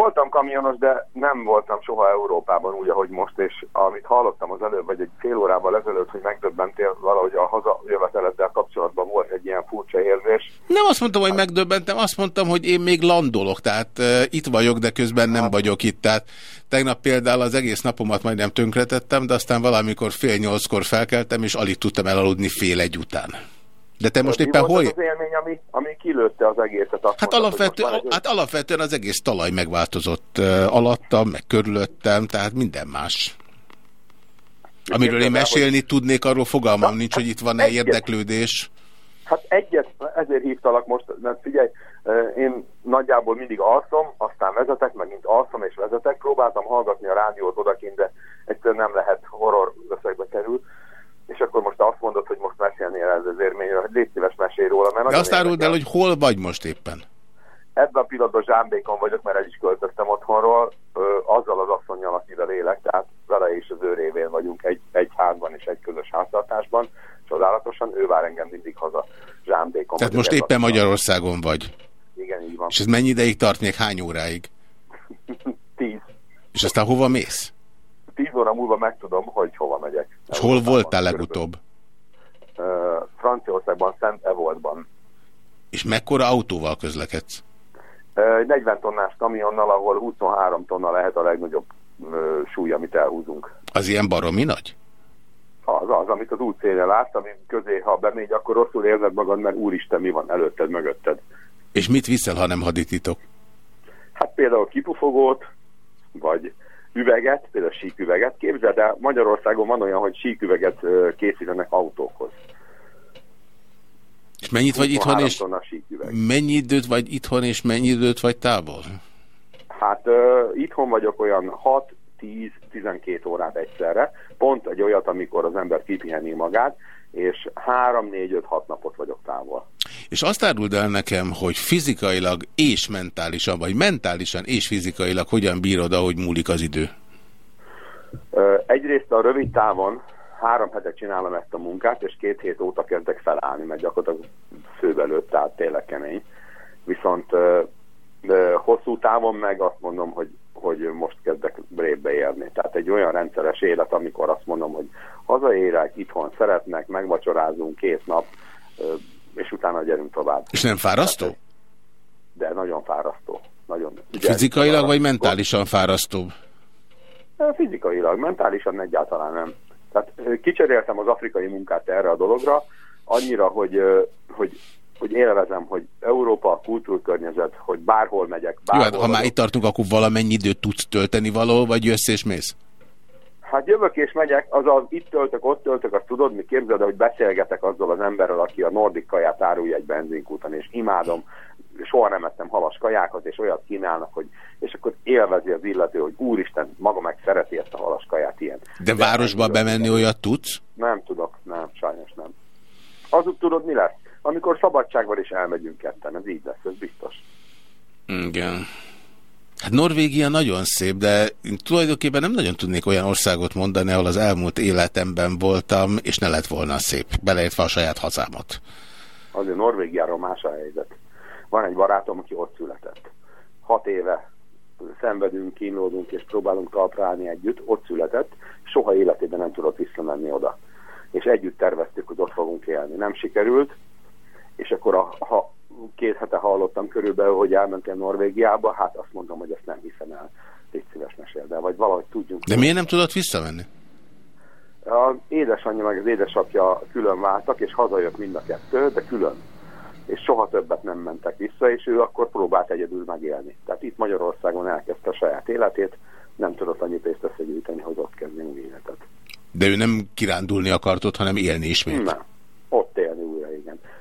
Voltam kamionos, de nem voltam soha Európában úgy, ahogy most, és amit hallottam az előbb, vagy egy fél órával ezelőtt, hogy megdöbbentél valahogy a hazajöveteleddel kapcsolatban volt egy ilyen furcsa érzés. Nem azt mondtam, hogy megdöbbentem, azt mondtam, hogy én még landolok, tehát uh, itt vagyok, de közben nem vagyok itt. Tehát tegnap például az egész napomat majdnem tönkretettem, de aztán valamikor fél nyolckor felkeltem, és alig tudtam elaludni fél egy után. De te most éppen hol... az, élmény, ami, ami kilőtte az egészet? Azt Hát, mondtad, alapvető, hogy egy- hát alapvetően az egész talaj megváltozott uh, alattam, meg körülöttem, tehát minden más. Amiről én mesélni tudnék, arról fogalmam nincs, hogy itt van-e érdeklődés. Hát egyet, ezért hívtalak most, mert figyelj, én nagyjából mindig alszom, aztán vezetek, megint alszom és vezetek. Próbáltam hallgatni a rádiót odakint, de egyszerűen nem lehet horror összegbe kerül. És akkor most azt mondod, hogy most mesélnél ez az élményről, légy szíves mesélj róla, mert De azt áruld el, hogy hol vagy most éppen. Ebben a pillanatban zsámbékon vagyok, mert el is költöztem otthonról, ö, azzal az asszonynal, akivel élek, tehát vele és az ő révén vagyunk egy, egy házban és egy közös háztartásban. Csodálatosan, ő vár engem mindig haza zsámbékon. Tehát most éppen Magyarországon vagy. Igen, így van. És ez mennyi ideig tart még? Hány óráig? Tíz. És aztán hova mész? Tíz óra múlva megtudom, hogy hova megyek. És hol voltál legutóbb? Franciaországban, Szent Evoltban. És mekkora autóval közlekedsz? Egy 40 tonnás kamionnal, ahol 23 tonna lehet a legnagyobb súly, amit elhúzunk. Az ilyen baromi nagy? Az az, amit az útszélre látsz, ami közé, ha bemegy, akkor rosszul érzed magad, mert úristen, mi van előtted, mögötted. És mit viszel, ha nem hadititok? Hát például kipufogót, vagy üveget, például síküveget. Képzeld el, Magyarországon van olyan, hogy síküveget készítenek autókhoz. És mennyit vagy itthon, 23 és mennyi időt vagy itthon, és mennyi időt vagy távol? Hát ö, itthon vagyok olyan 6, 10, 12 órát egyszerre. Pont egy olyat, amikor az ember kipiheni magát, és 3, 4, 5, 6 napot vagyok távol. És azt áruld el nekem, hogy fizikailag és mentálisan, vagy mentálisan és fizikailag hogyan bírod, ahogy múlik az idő? Egyrészt a rövid távon három hetet csinálom ezt a munkát, és két hét óta kezdek felállni, mert gyakorlatilag főbelőtt, tehát tényleg kemény. Viszont de hosszú távon meg azt mondom, hogy, hogy most kezdek brébe érni. Tehát egy olyan rendszeres élet, amikor azt mondom, hogy hazaérek, itthon szeretnek, megvacsorázunk két nap, és utána gyerünk tovább. És nem fárasztó? De nagyon fárasztó. Nagyon Fizikailag vagy mentálisan fárasztóbb? Ö, Fizikailag, mentálisan egyáltalán nem. Tehát kicseréltem az afrikai munkát erre a dologra, annyira, hogy, hogy, hogy élvezem, hogy Európa, kultúrkörnyezet, hogy bárhol megyek, Jó, bárhol hát ha már itt tartunk, akkor valamennyi időt tudsz tölteni valahol, vagy jössz és mész? Hát jövök és megyek, az az itt töltök, ott töltök, azt tudod, mi képzeld, el, hogy beszélgetek azzal az emberrel, aki a nordik kaját árulja egy benzinkúton, és imádom, soha nem ettem halas kajákat, és olyat kínálnak, hogy, és akkor élvezi az illető, hogy úristen, maga meg szereti ezt a halas kaját ilyen. De városba bemenni olyat tudsz? Nem tudok, nem, sajnos nem. Azuk tudod, mi lesz? Amikor szabadság van, és elmegyünk ketten, ez így lesz, ez biztos. Igen. Hát Norvégia nagyon szép, de én tulajdonképpen nem nagyon tudnék olyan országot mondani, ahol az elmúlt életemben voltam, és ne lett volna szép, beleértve a saját hazámat. Azért Norvégiáról más a helyzet. Van egy barátom, aki ott született. Hat éve szenvedünk, kínlódunk és próbálunk talpra állni együtt, ott született, soha életében nem tudott visszamenni oda. És együtt terveztük, hogy ott fogunk élni. Nem sikerült, és akkor a, ha két hete hallottam körülbelül, hogy elmentem Norvégiába, hát azt mondom, hogy ezt nem hiszem el. Légy szíves meséld el, vagy valahogy tudjunk. De miért nem tudott visszamenni? Az édesanyja meg az édesapja külön váltak, és hazajött mind a kettő, de külön. És soha többet nem mentek vissza, és ő akkor próbált egyedül megélni. Tehát itt Magyarországon elkezdte a saját életét, nem tudott annyi pénzt összegyűjteni, hogy ott kezdjen életet. De ő nem kirándulni akart ott, hanem élni ismét. Nem. Ott igen.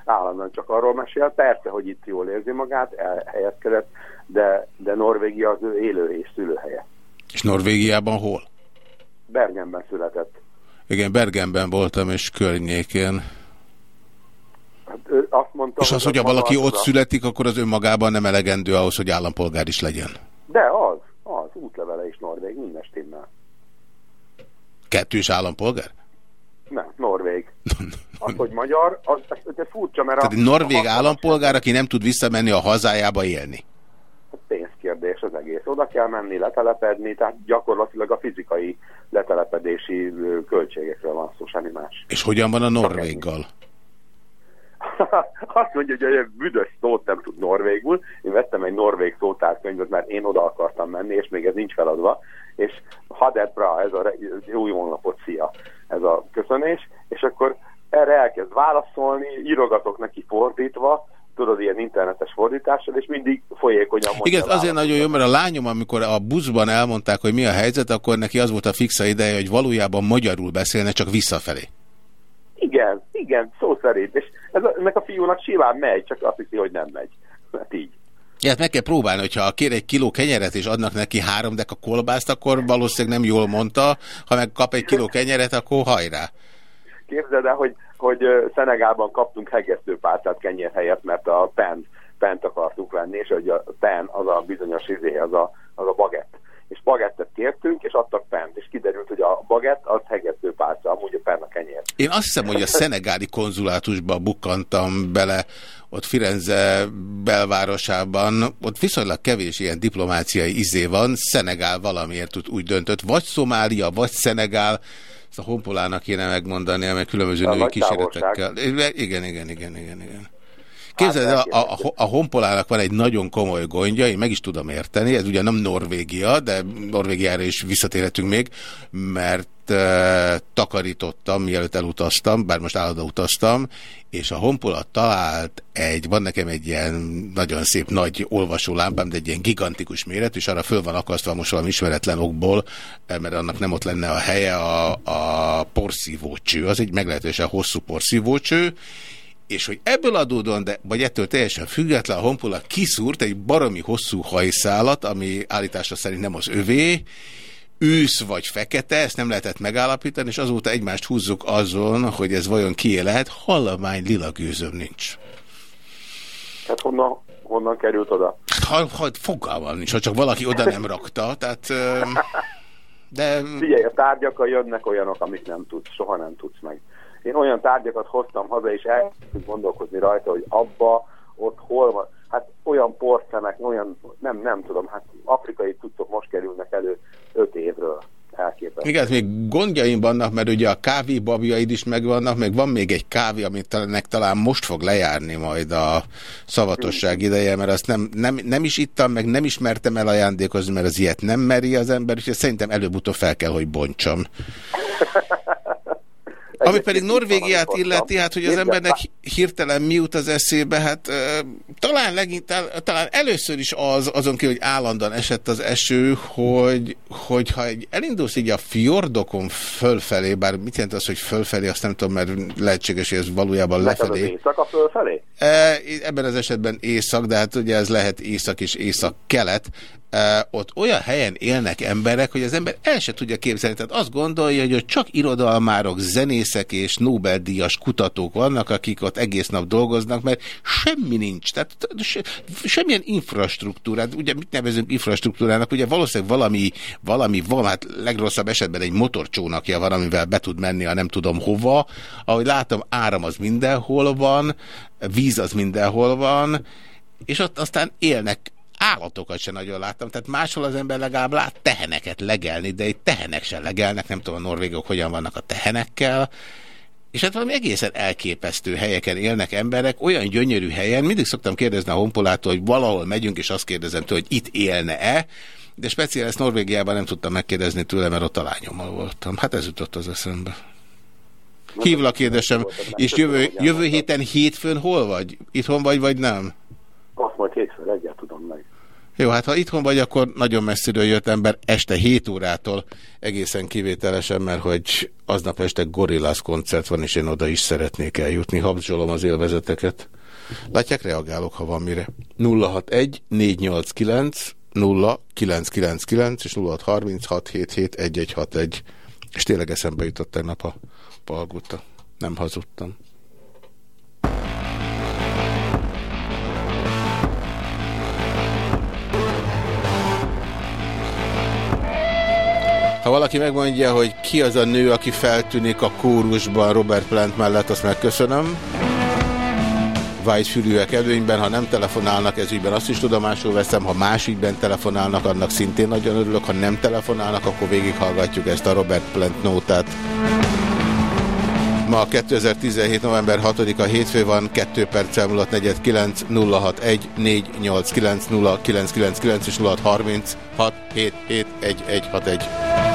Állandóan csak arról mesél. Persze, hogy itt jól érzi magát, elhelyezkedett, de, de Norvégia az ő élő és szülőhelye. És Norvégiában hol? Bergenben született. Igen, Bergenben voltam, és környékén. Hát, ő azt mondta, És az, hogy ha maga valaki ott a- születik, akkor az önmagában nem elegendő ahhoz, hogy állampolgár is legyen. De az, az, útlevele is norvég, minden stimmel. Kettős állampolgár? Nem, norvég. Az, hogy magyar, az, az, az furcsa, mert a, Tehát egy norvég a állampolgár, aki nem tud visszamenni a hazájába élni. pénzkérdés az egész. Oda kell menni, letelepedni, tehát gyakorlatilag a fizikai letelepedési költségekről van szó, semmi más. És hogyan van a norvéggal? Azt mondja, hogy egy büdös szót nem tud norvégul. Én vettem egy norvég szótárkönyvet, mert én oda akartam menni, és még ez nincs feladva. És hadet bra, ez a jó jó napot, szia, ez a köszönés. És akkor erre elkezd válaszolni, írogatok neki fordítva, tudod, ilyen internetes fordítással, és mindig folyékonyan mondja Igen, azért nagyon jó, mert a lányom, amikor a buszban elmondták, hogy mi a helyzet, akkor neki az volt a fixa ideje, hogy valójában magyarul beszélne, csak visszafelé. Igen, igen, szó szerint. És ez a, ennek a fiúnak simán megy, csak azt hiszi, hogy nem megy. Hát így. Ja, hát meg kell próbálni, hogyha kér egy kiló kenyeret, és adnak neki három deka kolbászt, akkor valószínűleg nem jól mondta, ha meg kap egy kiló kenyeret, akkor hajrá. Képzeld el, hogy, hogy ö, Szenegálban kaptunk hegesztőpálcát kenyér helyett, mert a pen, pent akartuk venni, és hogy a pen az a bizonyos izé, az a, az a bagett. És bagettet kértünk, és adtak pent, és kiderült, hogy a bagett az hegesztőpálca, amúgy a pen a kenyér. Én azt hiszem, hogy a szenegáli konzulátusba bukkantam bele, ott Firenze belvárosában, ott viszonylag kevés ilyen diplomáciai izé van, Szenegál valamiért úgy döntött, vagy Szomália, vagy Szenegál, ezt a honpolának kéne megmondani, amely különböző A női kísérletekkel. Igen, igen, igen, igen, igen. Képzeld el, a, a, a honpolának van egy nagyon komoly gondja, én meg is tudom érteni, ez ugye nem Norvégia, de Norvégiára is visszatérhetünk még, mert e, takarítottam, mielőtt elutaztam, bár most állandó utaztam, és a honpola talált egy, van nekem egy ilyen nagyon szép nagy olvasó lámpám, de egy ilyen gigantikus méret, és arra föl van akasztva most valami ismeretlen okból, eh, mert annak nem ott lenne a helye, a, a porszívócső. Az egy meglehetősen hosszú porszívócső, és hogy ebből adódóan, de, vagy ettől teljesen független, a honpola kiszúrt egy baromi hosszú hajszálat, ami állítása szerint nem az övé, ősz vagy fekete, ezt nem lehetett megállapítani, és azóta egymást húzzuk azon, hogy ez vajon kié lehet, hallamány lila gőzöm nincs. Tehát honnan, honnan került oda? Ha, ha fogalmam nincs, ha csak valaki oda nem rakta, tehát... De... Figyelj, a tárgyakkal jönnek olyanok, amit nem tudsz, soha nem tudsz meg. Én olyan tárgyakat hoztam haza, és el tudsz gondolkozni rajta, hogy abba, ott hol van, hát olyan porcemek, olyan, nem, nem tudom, hát afrikai cuccok most kerülnek elő öt évről. Elképesztő. Igen, még gondjaim vannak, mert ugye a kávébabjaid is megvannak, meg van még egy kávé, amit talán, talán most fog lejárni majd a szavatosság ideje, mert azt nem, nem, nem is ittam, meg nem ismertem el ajándékozni, mert az ilyet nem meri az ember, úgyhogy szerintem előbb-utóbb fel kell, hogy bontsam. Ami pedig Norvégiát illeti, hát hogy az embernek hirtelen mi jut az eszébe, hát talán, legint, talán először is az, azon kívül, hogy állandóan esett az eső, hogy, hogyha egy, elindulsz így a fjordokon fölfelé, bár mit jelent az, hogy fölfelé, azt nem tudom, mert lehetséges, hogy ez valójában Neked az lefelé. éjszaka fölfelé? E, Ebben az esetben észak, de hát ugye ez lehet észak és észak-kelet. Ott olyan helyen élnek emberek, hogy az ember el se tudja képzelni. Tehát azt gondolja, hogy csak irodalmárok, zenészek és Nobel-díjas kutatók vannak, akik ott egész nap dolgoznak, mert semmi nincs. Tehát se, semmilyen infrastruktúrát, ugye mit nevezünk infrastruktúrának, ugye valószínűleg valami, valami van, hát legrosszabb esetben egy motorcsónakja van, amivel be tud menni a nem tudom hova. Ahogy látom, áram az mindenhol van, víz az mindenhol van, és ott aztán élnek állatokat sem nagyon láttam, tehát máshol az ember legalább lát teheneket legelni, de itt tehenek sem legelnek, nem tudom a norvégok hogyan vannak a tehenekkel, és hát valami egészen elképesztő helyeken élnek emberek, olyan gyönyörű helyen, mindig szoktam kérdezni a honpolától, hogy valahol megyünk, és azt kérdezem tőle, hogy itt élne-e, de speciál ezt Norvégiában nem tudtam megkérdezni tőle, mert ott a lányommal voltam. Hát ez jutott az eszembe. Hívlak, kérdésem, és jövő, jövő héten hétfőn hol vagy? Itthon vagy, vagy nem? Azt majd hétfő reggel tudom meg. Jó, hát ha itthon vagy, akkor nagyon messziről jött ember este 7 órától egészen kivételesen, mert hogy aznap este Gorillaz koncert van, és én oda is szeretnék eljutni. Habzsolom az élvezeteket. Látják, reagálok, ha van mire. 061 489 0999 és 0636 1161. És tényleg eszembe jutott tegnap a palguta. Nem hazudtam. Valaki megmondja, hogy ki az a nő, aki feltűnik a kórusban Robert Plant mellett, azt megköszönöm. Vájtfülűek előnyben, ha nem telefonálnak ez ügyben, azt is tudomásul veszem, ha más ügyben telefonálnak, annak szintén nagyon örülök, ha nem telefonálnak, akkor végighallgatjuk ezt a Robert Plant nótát. Ma 2017. november 6-a hétfő van, 2 perc múlott 49 061 489 0999 és 0636 77 1161.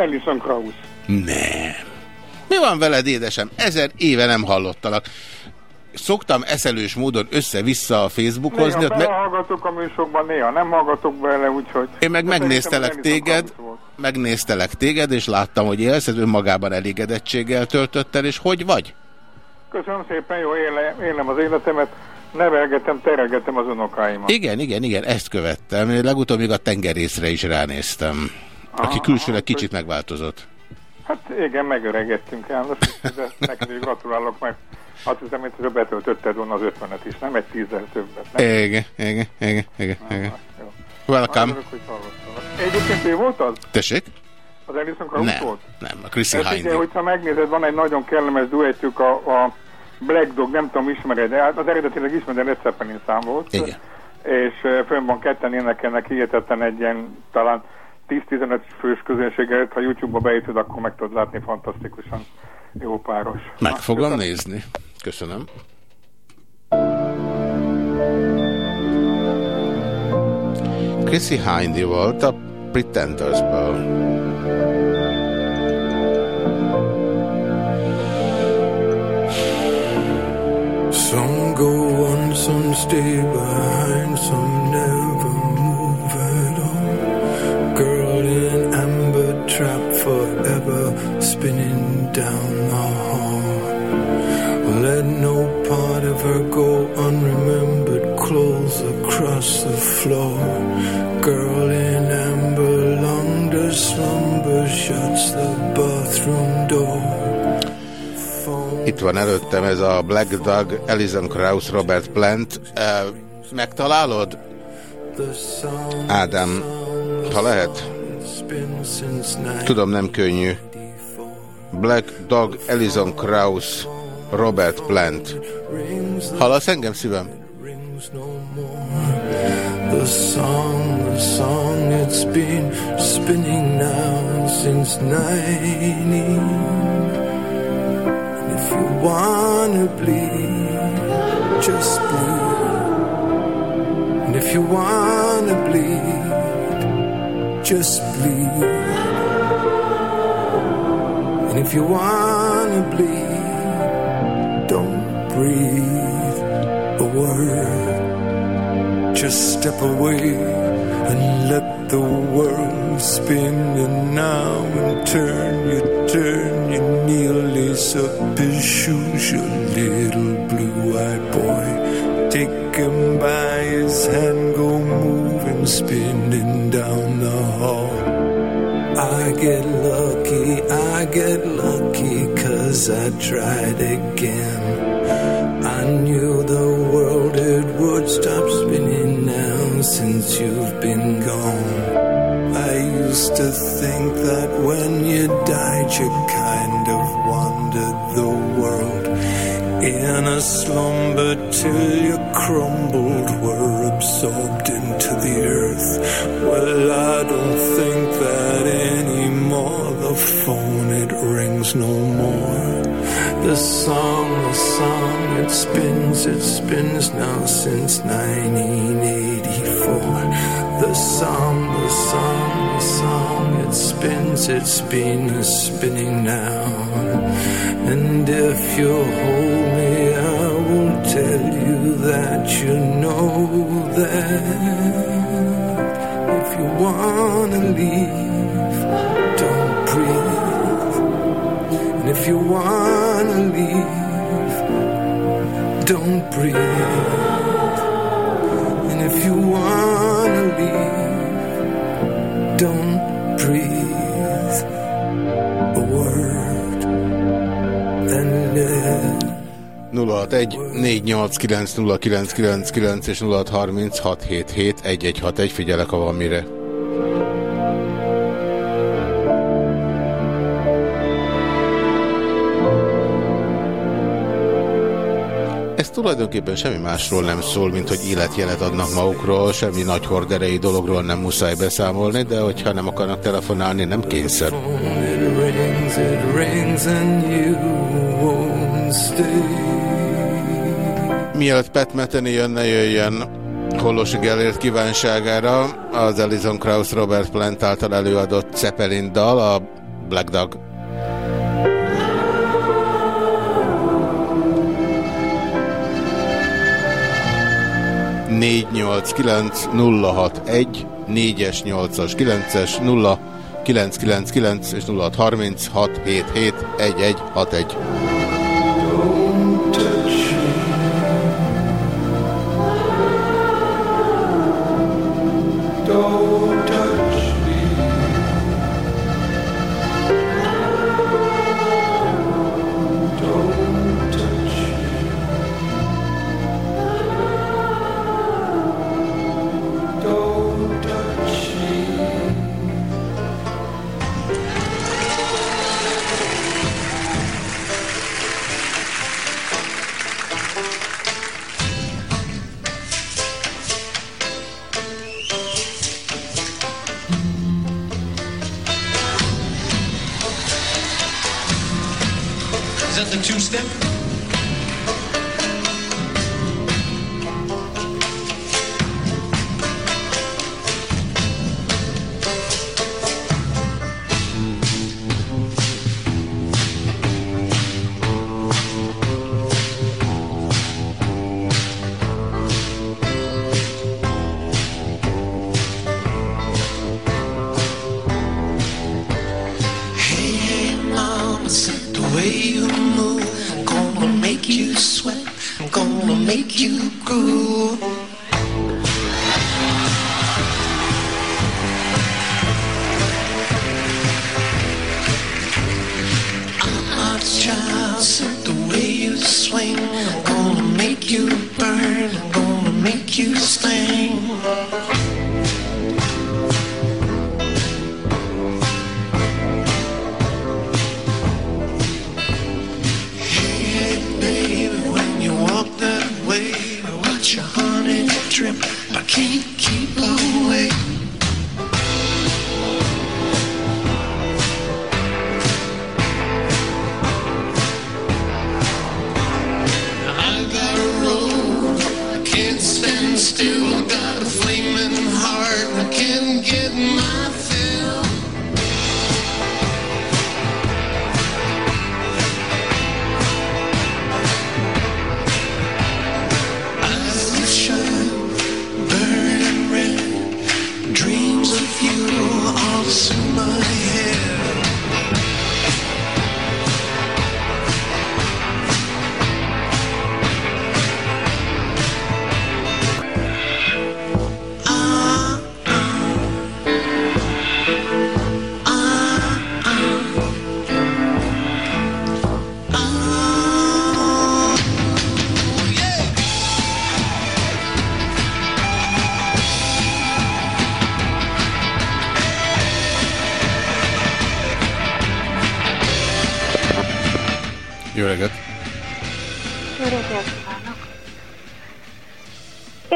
Ellison Krauss. Nem. Mi van veled, édesem? Ezer éve nem hallottalak. Szoktam eszelős módon össze-vissza a Facebookhoz. Néha belehallgatok a műsorban, néha nem hallgatok bele, úgyhogy... Én meg megnéztelek téged, megnéztelek téged, és láttam, hogy élsz, ez önmagában elégedettséggel töltöttel, és hogy vagy? Köszönöm szépen, jó élem, élem az életemet, nevelgetem, terelgetem az unokáimat. Igen, igen, igen, ezt követtem. Legutóbb még a tengerészre is ránéztem. Aki külsőleg kicsit megváltozott. Hát igen, megöregettünk János, de neked is gratulálok, mert azt hiszem, hogy betöltötted volna az 50-et is, nem egy tízzel többet. Nem? Igen, igen, igen, igen, igen. Welcome. Egyébként ő volt az? Tessék? Az Ellison Krauss Nem, volt? nem, a Chrissy Hát hogyha megnézed, van egy nagyon kellemes duettjük a, a Black Dog, nem tudom, ismered, de hát az eredetileg ismered, Led Zeppelin szám volt. Igen. És fönn van ketten énekelnek, hihetetlen egy ilyen talán 10-15 fős közönség előtt, ha YouTube-ba beütöd, akkor meg tudod látni fantasztikusan jó páros. Meg fogom nézni. Köszönöm. Chrissy Hindy volt a Pretendersből. Some go on, some stay behind, some never spinning down the hall. Let no part of her go unremembered. Clothes across the floor. Girl in amber, longer slumber shuts the bathroom door. Itt van előttem ez a Black Dog, Alison Krauss, Robert Plant. Uh, megtalálod? Ádám, ha lehet. Tudom, nem könnyű. Black Dog, Alison Krauss, Robert Plant. Hallasz engem szívem? The song, the song, it's been spinning now since 90. And if you wanna bleed, just bleed. And if you wanna bleed, just bleed. If you wanna bleed, don't breathe a word. Just step away and let the world spin. And now and turn, you turn, you kneel, lace up his shoes, your little blue-eyed boy. Take him by his hand, go moving, spinning down the hall. I get I get lucky, cause I tried again. I knew the world it would stop spinning now since you've been gone. I used to think that when you died, you kind of wandered the world in a slumber till you crumbled, were absorbed into the earth. Well, I don't think that phone, it rings no more. The song, the song, it spins, it spins now since 1984. The song, the song, the song, it spins, it's been spinning now. And if you hold me, I will tell you that you know that. If you wanna leave, you wanna leave, don't breathe. And if you wanna leave, don't breathe a word and let 061 489 és 0636771161 figyelek, ha van mire. Tulajdonképpen semmi másról nem szól, mint hogy életjelet adnak magukról, semmi nagy horderei dologról nem muszáj beszámolni, de hogyha nem akarnak telefonálni, nem kényszer. Mielőtt Pat Metheny jönne, jöjjön Hollosi Gellért kívánságára az Alison Krauss Robert Plant által előadott Zeppelin dal, a Black Dog. 489 061 4-es, 8-as, 9-es, 0 999 és 0636 77 1161.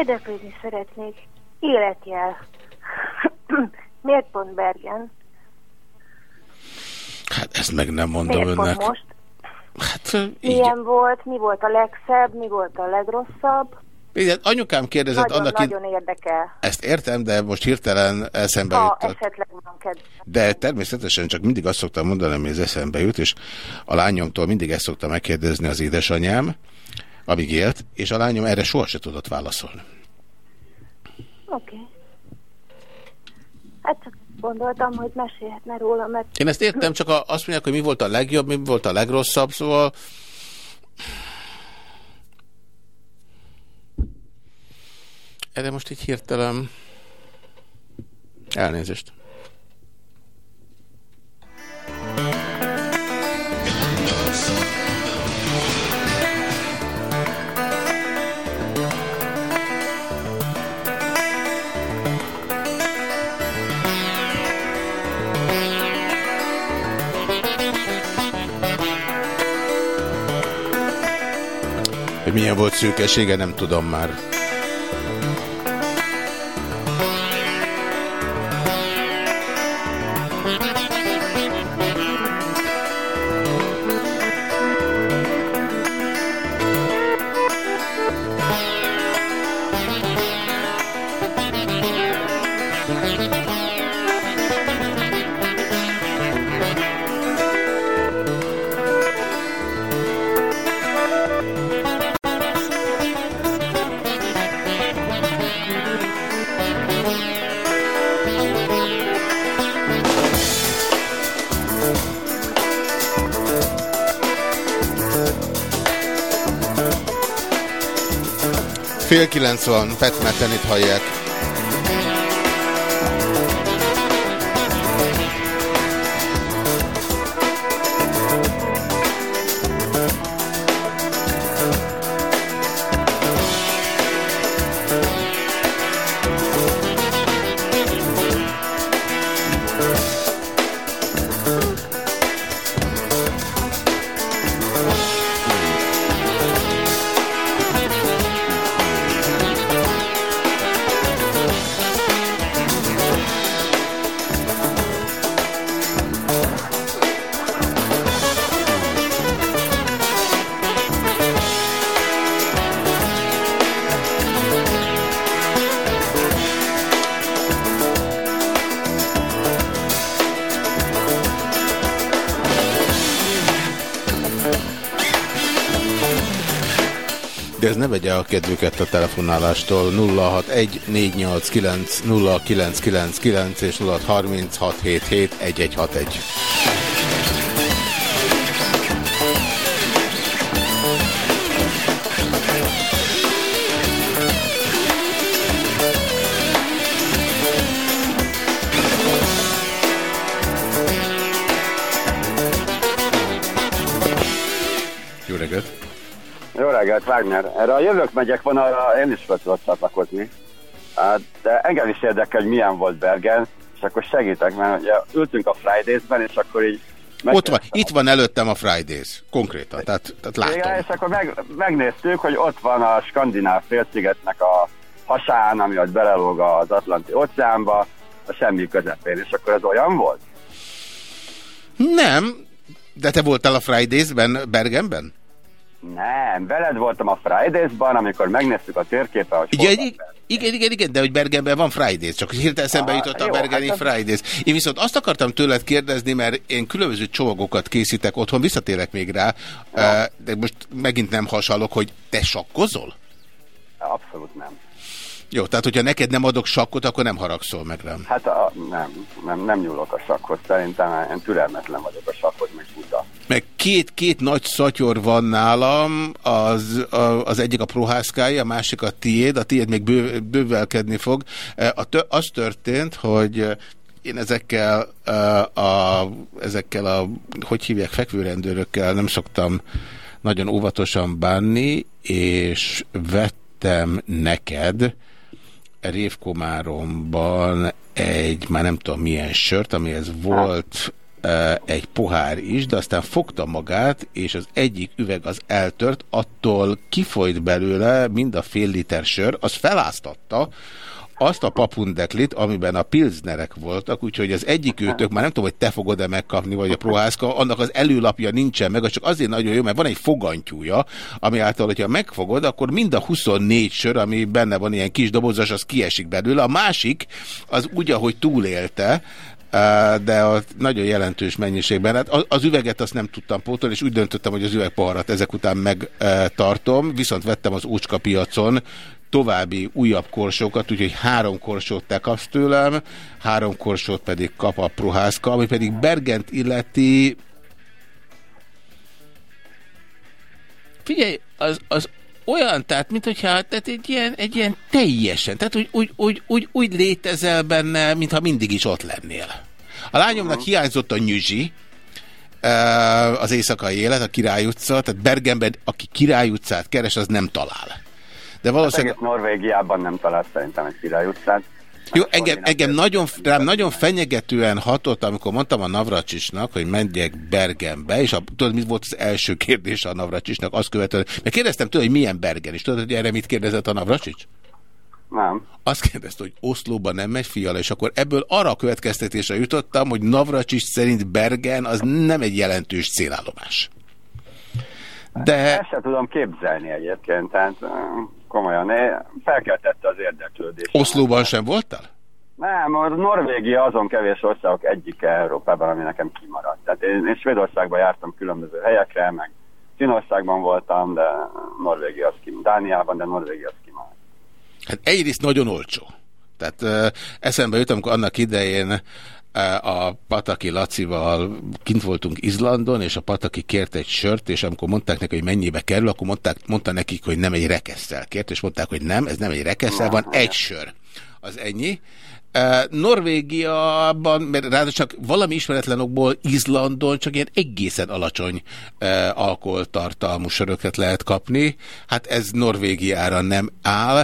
Érdeklődni szeretnék. Életjel. Miért pont Bergen? Hát ezt meg nem mondom Miért önnek. pont most? Hát így. Milyen volt? Mi volt a legszebb? Mi volt a legrosszabb? Igen, anyukám kérdezett annak id- Nagyon-nagyon érdekel. Ezt értem, de most hirtelen eszembe Ha jutott. esetleg van. De természetesen csak mindig azt szoktam mondani, ami az eszembe jut, és a lányomtól mindig ezt szoktam megkérdezni az édesanyám, amíg élt, és a lányom erre soha se tudott válaszolni. Oké. Okay. Hát csak gondoltam, hogy mesélhetne róla, mert... Én ezt értem, csak azt mondják, hogy mi volt a legjobb, mi volt a legrosszabb, szóval... Erre most így hirtelen... Elnézést. Hogy milyen volt szőkesége, nem tudom már. Fél kilenc van, Petmeten itt hallják. A kedvüket a telefonálástól. 061 489 0999 és 063677 reggelt, Wagner. Erre a jövök megyek vonalra én is fel tudok csatlakozni. De engem is érdekel, hogy milyen volt Bergen, és akkor segítek, mert ugye ültünk a Fridays-ben, és akkor így... Ott van, itt van előttem a Fridays, konkrétan, tehát, tehát látom. Igen, és akkor meg, megnéztük, hogy ott van a Skandináv félszigetnek a hasán, ami ott belelóg az Atlanti óceánba, a semmi közepén, és akkor ez olyan volt? Nem, de te voltál a Fridays-ben Bergenben? Nem, veled voltam a Fridays-ban, amikor megnéztük a térképe, hogy igen, igen, igen, igen, igen, de hogy Bergenben van Fridays, csak hirtelen szembe Ah, jutott a Bergeni hát Fridays. Én viszont azt akartam tőled kérdezni, mert én különböző csomagokat készítek otthon, visszatérek még rá, eh, de most megint nem hasonlok, hogy te sakkozol? Abszolút nem. Jó, tehát hogyha neked nem adok sakkot, akkor nem haragszol meg rám. Hát a, nem, nem, nem nyúlok a sakkhoz, szerintem én türelmetlen vagyok a sakkhoz, meg buta. Meg két, két nagy szatyor van nálam, az, a, az egyik a prohászkája, a másik a tiéd, a tiéd még bő, bővelkedni fog. E, A, az történt, hogy e, én ezekkel e, a, ezekkel a, hogy hívják, fekvőrendőrökkel nem szoktam nagyon óvatosan bánni, és vettem neked Révkomáromban egy, már nem tudom milyen sört, amihez volt egy pohár is, de aztán fogta magát, és az egyik üveg az eltört, attól kifolyt belőle mind a fél liter sör, az feláztatta, azt a papundeklit, amiben a pilznerek voltak, úgyhogy az egyik őtök, már nem tudom, hogy te fogod-e megkapni, vagy a prohászka, annak az előlapja nincsen meg, az csak azért nagyon jó, mert van egy fogantyúja, ami által, hogyha megfogod, akkor mind a 24 sör, ami benne van ilyen kis dobozos, az kiesik belőle. A másik, az úgy, ahogy túlélte, de a nagyon jelentős mennyiségben. Hát az- üveget azt nem tudtam pótolni, és úgy döntöttem, hogy az üvegpoharat ezek után megtartom, viszont vettem az ócska piacon további újabb korsókat, úgyhogy három korsót te kapsz tőlem, három korsót pedig kap a Prohászka, ami pedig Bergent illeti... Figyelj, az, az olyan, tehát, mint hogyha tehát egy, ilyen, egy ilyen teljesen, tehát úgy, úgy, úgy, úgy, úgy létezel benne, mintha mindig is ott lennél. A lányomnak hiányzott a nyüzsi, az éjszakai élet, a Király utca, tehát Bergenben, aki Király utcát keres, az nem talál. De valószínűleg... Hát Norvégiában nem talált szerintem egy király utcát. Jó, engem, engem nagyon, rám nagyon fenyegetően hatott, amikor mondtam a Navracsisnak, hogy menjek Bergenbe, és a, tudod, mi volt az első kérdés a Navracsisnak, azt követően, mert kérdeztem tőle, hogy milyen Bergen, és tudod, hogy erre mit kérdezett a Navracsics? Nem. Azt kérdezte, hogy Oszlóban nem megy fiala, és akkor ebből arra a következtetésre jutottam, hogy Navracsics szerint Bergen az nem egy jelentős célállomás. De... Ezt sem tudom képzelni egyébként, tehát ö, komolyan, felkeltette az érdeklődést. Oszlóban sem voltál? Nem, a Norvégia azon kevés országok egyike Európában, ami nekem kimaradt. Tehát én, én Svédországban jártam különböző helyekre, meg Finországban voltam, de Norvégia az kim, Dániában, de Norvégia az kimaradt. Hát egyrészt nagyon olcsó. Tehát uh, eszembe jut, amikor annak idején a Pataki Lacival kint voltunk Izlandon, és a Pataki kért egy sört, és amikor mondták neki, hogy mennyibe kerül, akkor mondták, mondta nekik, hogy nem egy rekesszel kért, és mondták, hogy nem, ez nem egy rekesszel, van egy sör. Az ennyi. Norvégiában, mert ráadásul csak valami ismeretlen okból Izlandon csak ilyen egészen alacsony alkoholtartalmú söröket lehet kapni. Hát ez Norvégiára nem áll.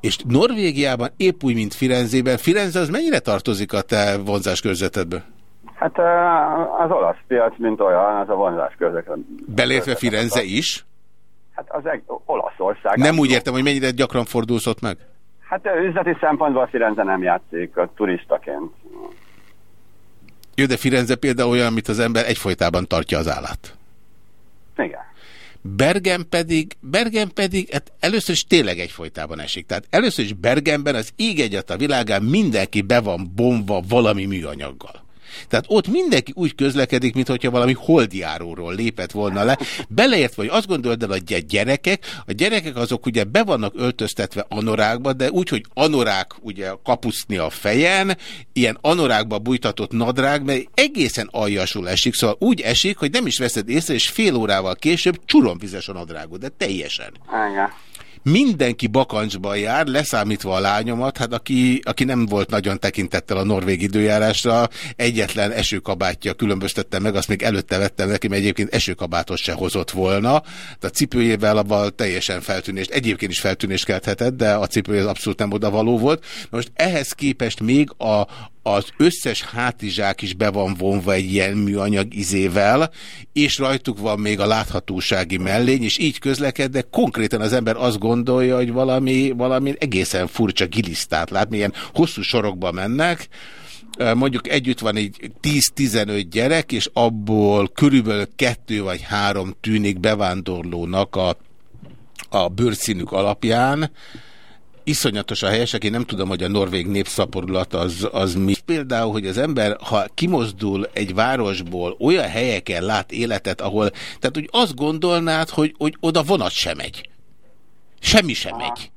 És Norvégiában épp úgy, mint Firenzében. Firenze az mennyire tartozik a te vonzás körzetedbe? Hát az olasz piac, mint olyan, az a vonzás közökre. Belértve Firenze is? Hát az eg- Olaszország. Nem úgy értem, hogy mennyire gyakran fordulsz ott meg? Hát üzleti szempontból Firenze nem játszik a turistaként. Jó, de Firenze például olyan, amit az ember egyfolytában tartja az állat. Igen. Bergen pedig, Bergen pedig hát először is tényleg egyfolytában esik. Tehát először is Bergenben az ég egyet a világán mindenki be van bomba valami műanyaggal. Tehát ott mindenki úgy közlekedik, mintha valami holdjáróról lépett volna le. Beleértve, hogy azt gondold el, hogy a gyerekek, a gyerekek azok ugye be vannak öltöztetve anorákba, de úgy, hogy anorák ugye kapuszni a fejen, ilyen anorákba bújtatott nadrág, mert egészen aljasul esik, szóval úgy esik, hogy nem is veszed észre, és fél órával később csuromvizes a nadrágod, de teljesen. Igen. Mindenki bakancsban jár, leszámítva a lányomat, hát aki, aki nem volt nagyon tekintettel a norvég időjárásra, egyetlen esőkabátja különböztette meg, azt még előtte vettem neki, mert egyébként esőkabátot se hozott volna. Tehát a cipőjével abban teljesen feltűnést, egyébként is feltűnést kelthetett, de a cipője abszolút nem odavaló volt. Most ehhez képest még a, az összes hátizsák is be van vonva egy ilyen műanyag izével, és rajtuk van még a láthatósági mellény, és így közleked, de konkrétan az ember azt gondolja, hogy valami, valami egészen furcsa gilisztát lát, milyen hosszú sorokba mennek, mondjuk együtt van egy 10-15 gyerek, és abból körülbelül kettő vagy három tűnik bevándorlónak a, a bőrszínük alapján, iszonyatos a helyesek, én nem tudom, hogy a norvég népszaporulat az, az mi. Például, hogy az ember, ha kimozdul egy városból, olyan helyeken lát életet, ahol, tehát úgy azt gondolnád, hogy, hogy oda vonat sem megy. Semmi sem megy.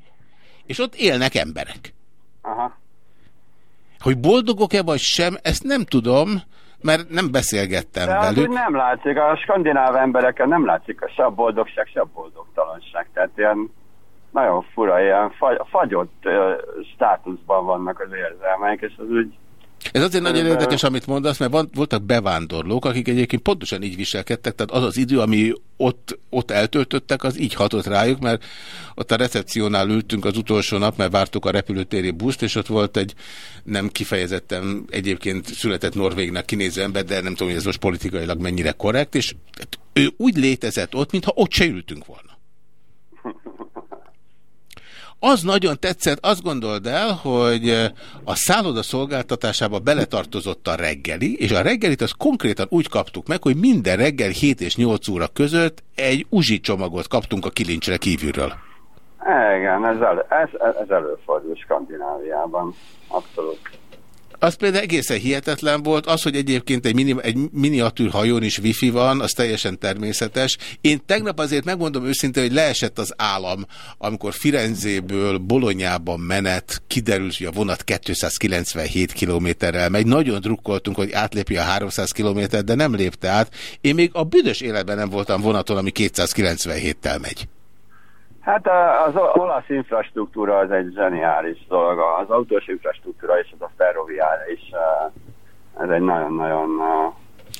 És ott élnek emberek. Aha. Hogy boldogok-e vagy sem, ezt nem tudom, mert nem beszélgettem De az velük. úgy nem látszik, a skandináv embereken nem látszik a se a boldogság, se a boldogtalanság. Tehát ilyen nagyon fura, ilyen fagy, fagyott uh, státuszban vannak az érzelmeik, és az úgy Ez azért nagyon érdekes, amit mondasz, mert van, voltak bevándorlók, akik egyébként pontosan így viselkedtek, tehát az az idő, ami ott, ott eltöltöttek, az így hatott rájuk, mert ott a recepciónál ültünk az utolsó nap, mert vártuk a repülőtéri buszt, és ott volt egy nem kifejezetten egyébként született norvégnak kinéző ember, de nem tudom, hogy ez most politikailag mennyire korrekt, és ő úgy létezett ott, mintha ott se ültünk volna. Az nagyon tetszett, azt gondold el, hogy eh, a szálloda szolgáltatásába beletartozott a reggeli, és a reggelit az konkrétan úgy kaptuk meg, hogy minden reggel 7 és 8 óra között egy uzsi csomagot kaptunk a kilincsre kívülről. Igen, ez, el, ez, ez előfordul Skandináviában. Abszolút. Az például egészen hihetetlen volt, az, hogy egyébként egy, mini, egy miniatűr hajón is wifi van, az teljesen természetes. Én tegnap azért megmondom őszintén, hogy leesett az állam, amikor Firenzéből Bolonyában menet, kiderült, hogy a vonat 297 kilométerrel megy. Nagyon drukkoltunk, hogy átlépje a 300 kilométert, de nem lépte át. Én még a büdös életben nem voltam vonaton, ami 297-tel megy. Hát az olasz infrastruktúra az egy zseniális dolog. Az autós infrastruktúra és az a ferroviár is. eh, Ez egy nagyon-nagyon...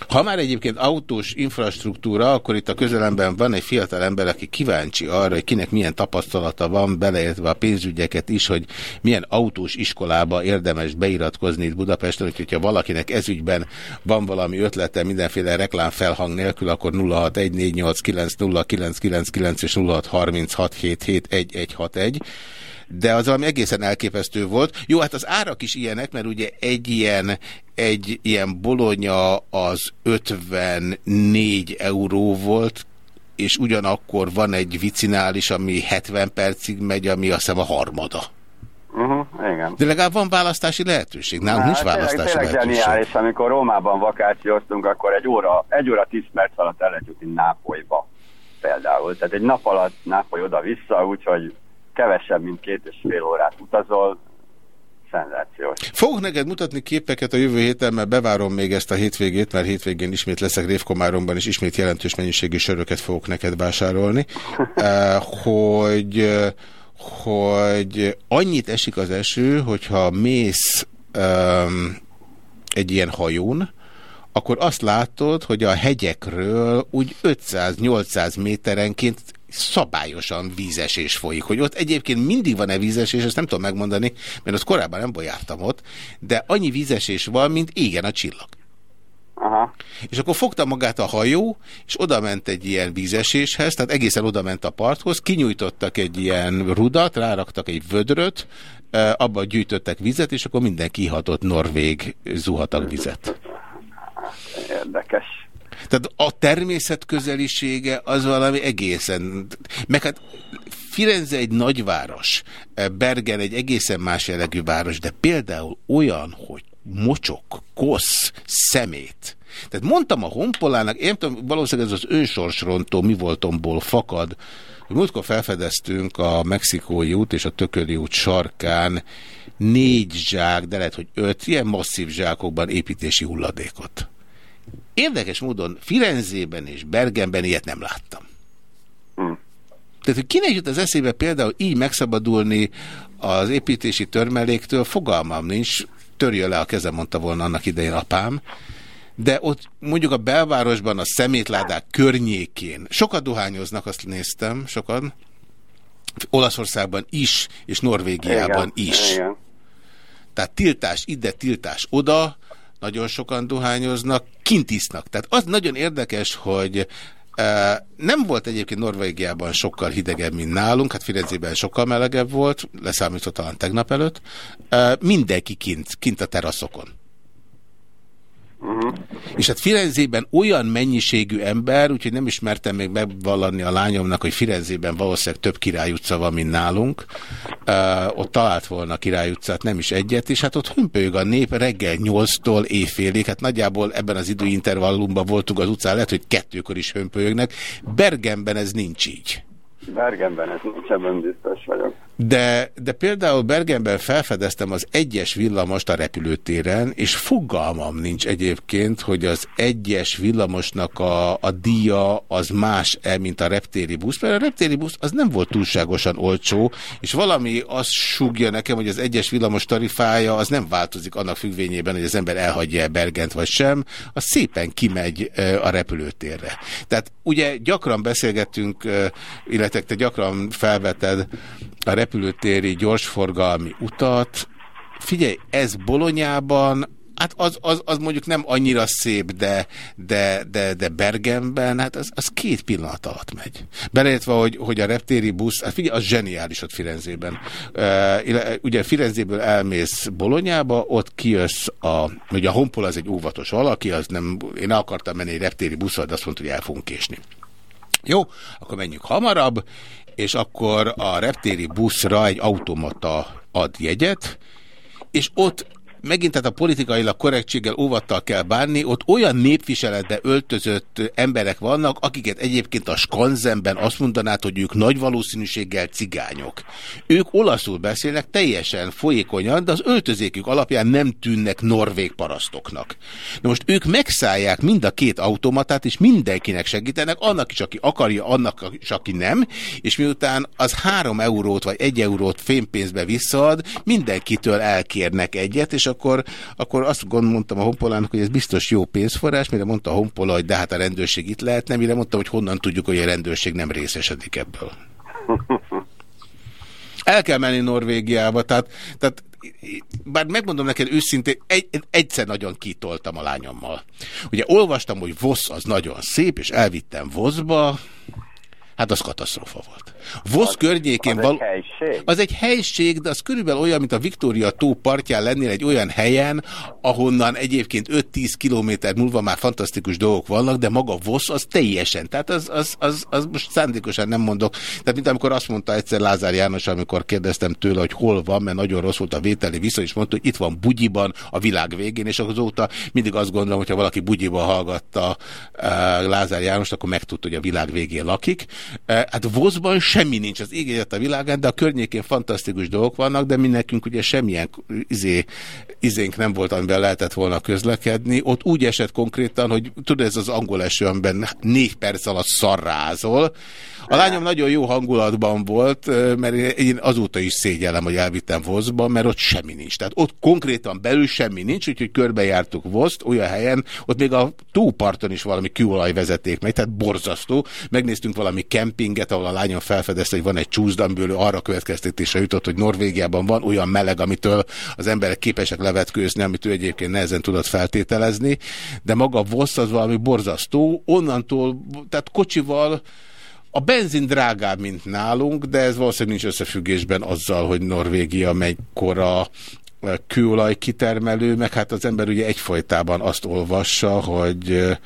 Ha már egyébként autós infrastruktúra, akkor itt a közelemben van egy fiatal ember, aki kíváncsi arra, hogy kinek milyen tapasztalata van, beleértve a pénzügyeket is, hogy milyen autós iskolába érdemes beiratkozni itt Budapesten, úgyhogy ha valakinek ezügyben van valami ötlete mindenféle reklám felhang nélkül, akkor 0614890999 és 0636771161 de az valami egészen elképesztő volt. Jó, hát az árak is ilyenek, mert ugye egy ilyen, egy ilyen bolonya az 54 euró volt, és ugyanakkor van egy vicinális, ami 70 percig megy, ami azt hiszem a harmada. Uh-huh, igen. De legalább van választási lehetőség. Nálunk nincs Hát, tényleg- választási tényleg lehetőség. zseniális, amikor Rómában vakációztunk, akkor egy óra, egy óra tíz perc alatt el lehet jutni Nápolyba például. Tehát egy nap alatt Nápoly oda-vissza, úgyhogy kevesebb, mint két és fél órát utazol, szenzációs. Fogok neked mutatni képeket a jövő héten, mert bevárom még ezt a hétvégét, mert hétvégén ismét leszek Révkomáromban, és ismét jelentős mennyiségű söröket fogok neked vásárolni, hogy, hogy annyit esik az eső, hogyha mész um, egy ilyen hajón, akkor azt látod, hogy a hegyekről úgy 500-800 méterenként szabályosan vízesés folyik. Hogy ott egyébként mindig van-e vízesés, ezt nem tudom megmondani, mert azt korábban nem jártam ott, de annyi vízesés van, mint égen a csillag. Aha. És akkor fogta magát a hajó, és oda ment egy ilyen vízeséshez, tehát egészen oda ment a parthoz, kinyújtottak egy ilyen rudat, ráraktak egy vödröt, abba gyűjtöttek vizet, és akkor mindenki ihatott norvég zuhatag vizet. Érdekes. Tehát a természet közelisége az valami egészen... Meg hát Firenze egy nagyváros, Bergen egy egészen más jellegű város, de például olyan, hogy mocsok, kosz, szemét. Tehát mondtam a honpolának, én tudom, valószínűleg ez az önsorsrontó mi voltomból fakad, hogy múltkor felfedeztünk a Mexikói út és a Tököli út sarkán négy zsák, de lehet, hogy öt ilyen masszív zsákokban építési hulladékot. Érdekes módon Firenzében és Bergenben ilyet nem láttam. Hmm. Tehát, hogy kinek jut az eszébe például így megszabadulni az építési törmeléktől, fogalmam nincs, törje le a kezem, mondta volna annak idején apám, de ott mondjuk a belvárosban, a szemétládák környékén sokat dohányoznak, azt néztem, sokan, Olaszországban is, és Norvégiában Igen, is. igen. Tehát tiltás ide, tiltás oda, nagyon sokan dohányoznak, kint isznak. Tehát az nagyon érdekes, hogy e, nem volt egyébként Norvégiában sokkal hidegebb, mint nálunk, hát Firenzében sokkal melegebb volt, leszámítva talán tegnap előtt. E, mindenki kint, kint a teraszokon. Uh-huh. És hát Firenzében olyan mennyiségű ember, úgyhogy nem ismertem még megvallani a lányomnak, hogy Firenzében valószínűleg több Király utca van, mint nálunk. Uh, ott talált volna Király utcát, nem is egyet, és hát ott hömpölyög a nép reggel 8-tól éjfélig, hát nagyjából ebben az időintervallumban voltunk az utcán, lehet, hogy kettőkor is hömpölyögnek. Bergenben ez nincs így. Bergenben ez nincs, ebben biztos vagyok. De, de például Bergenben felfedeztem az egyes villamost a repülőtéren, és fogalmam nincs egyébként, hogy az egyes villamosnak a, a díja az más-e, mint a reptéri busz, mert a reptéri busz az nem volt túlságosan olcsó, és valami azt súgja nekem, hogy az egyes villamos tarifája az nem változik annak függvényében, hogy az ember elhagyja -e Bergent vagy sem, az szépen kimegy a repülőtérre. Tehát ugye gyakran beszélgettünk, illetve te gyakran felveted a repülőtéri gyorsforgalmi utat. Figyelj, ez Bolonyában, hát az, az, az mondjuk nem annyira szép, de, de, de, de Bergenben, hát az, az két pillanat alatt megy. Beleértve, hogy, hogy a reptéri busz, hát figyelj, az zseniális ott Firenzében. Ugye Firenzéből elmész Bolonyába, ott kijössz a, ugye a Honpol az egy óvatos valaki, az nem, én akartam menni egy reptéri buszra, de azt mondta, hogy el fogunk késni. Jó, akkor menjünk hamarabb, és akkor a reptéri buszra egy automata ad jegyet, és ott megint tehát a politikailag korrektséggel óvattal kell bánni, ott olyan népviseletbe öltözött emberek vannak, akiket egyébként a skanzenben azt mondanád, hogy ők nagy valószínűséggel cigányok. Ők olaszul beszélnek teljesen folyékonyan, de az öltözékük alapján nem tűnnek norvég parasztoknak. Na most ők megszállják mind a két automatát, és mindenkinek segítenek, annak is, aki akarja, annak is, aki nem, és miután az három eurót vagy egy eurót fémpénzbe visszaad, mindenkitől elkérnek egyet, és akkor, akkor azt gondoltam a honpolának, hogy ez biztos jó pénzforrás, mire mondta a honpola, hogy de hát a rendőrség itt lehetne, mire mondtam, hogy honnan tudjuk, hogy a rendőrség nem részesedik ebből. El kell menni Norvégiába, tehát, tehát bár megmondom neked őszintén, egy, egyszer nagyon kitoltam a lányommal. Ugye olvastam, hogy Vosz az nagyon szép, és elvittem Voszba, hát az katasztrófa volt. Vosz az, környékén... Az val... egy helység? Az egy helység, de az körülbelül olyan, mint a Viktória tó partján lennél egy olyan helyen, ahonnan egyébként 5-10 kilométer múlva már fantasztikus dolgok vannak, de maga Vosz az teljesen. Tehát az, az, az, az most szándékosan nem mondok. Tehát mint amikor azt mondta egyszer Lázár János, amikor kérdeztem tőle, hogy hol van, mert nagyon rossz volt a vételi viszony, és mondta, hogy itt van Bugyiban, a világ végén, és azóta mindig azt gondolom, hogyha valaki Bugyiban hallgatta uh, Lázár János, akkor megtudta, hogy a világ végén lakik. Uh, hát Voszban semmi nincs az ég a világán, de a környékén fantasztikus dolgok vannak, de mi nekünk ugye semmilyen izé, izénk nem volt, amiben lehetett volna közlekedni. Ott úgy esett konkrétan, hogy tudod, ez az angol eső, amiben négy perc alatt szarrázol, a lányom nagyon jó hangulatban volt, mert én azóta is szégyellem, hogy elvittem Voszba, mert ott semmi nincs. Tehát ott konkrétan belül semmi nincs, úgyhogy körbejártuk Voszt olyan helyen, ott még a tóparton is valami kőolajvezeték megy, tehát borzasztó. Megnéztünk valami kempinget, ahol a lányom felfedezte, hogy van egy csúszdamből, arra következtetésre jutott, hogy Norvégiában van olyan meleg, amitől az emberek képesek levetkőzni, amit ő egyébként nehezen tudott feltételezni, de maga Vosz az valami borzasztó. Onnantól, tehát kocsival a benzin drágább, mint nálunk, de ez valószínűleg nincs összefüggésben azzal, hogy Norvégia mekkora kőolaj kitermelő, meg hát az ember ugye egyfolytában azt olvassa, hogy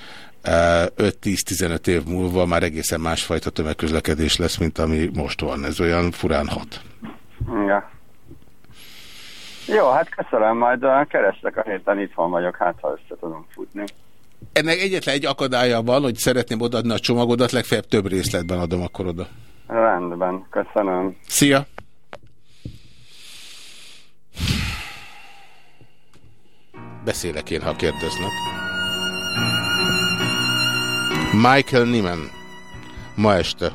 5-10-15 év múlva már egészen másfajta tömegközlekedés lesz, mint ami most van. Ez olyan furán hat. Ja. Jó, hát köszönöm, majd kerestek a héten itthon vagyok, hát ha össze tudom futni. Ennek egyetlen egy akadálya van, hogy szeretném odaadni a csomagodat, legfeljebb több részletben adom akkor oda. Rendben, köszönöm. Szia! Beszélek én, ha kérdeznek. Michael Nyman. Ma este.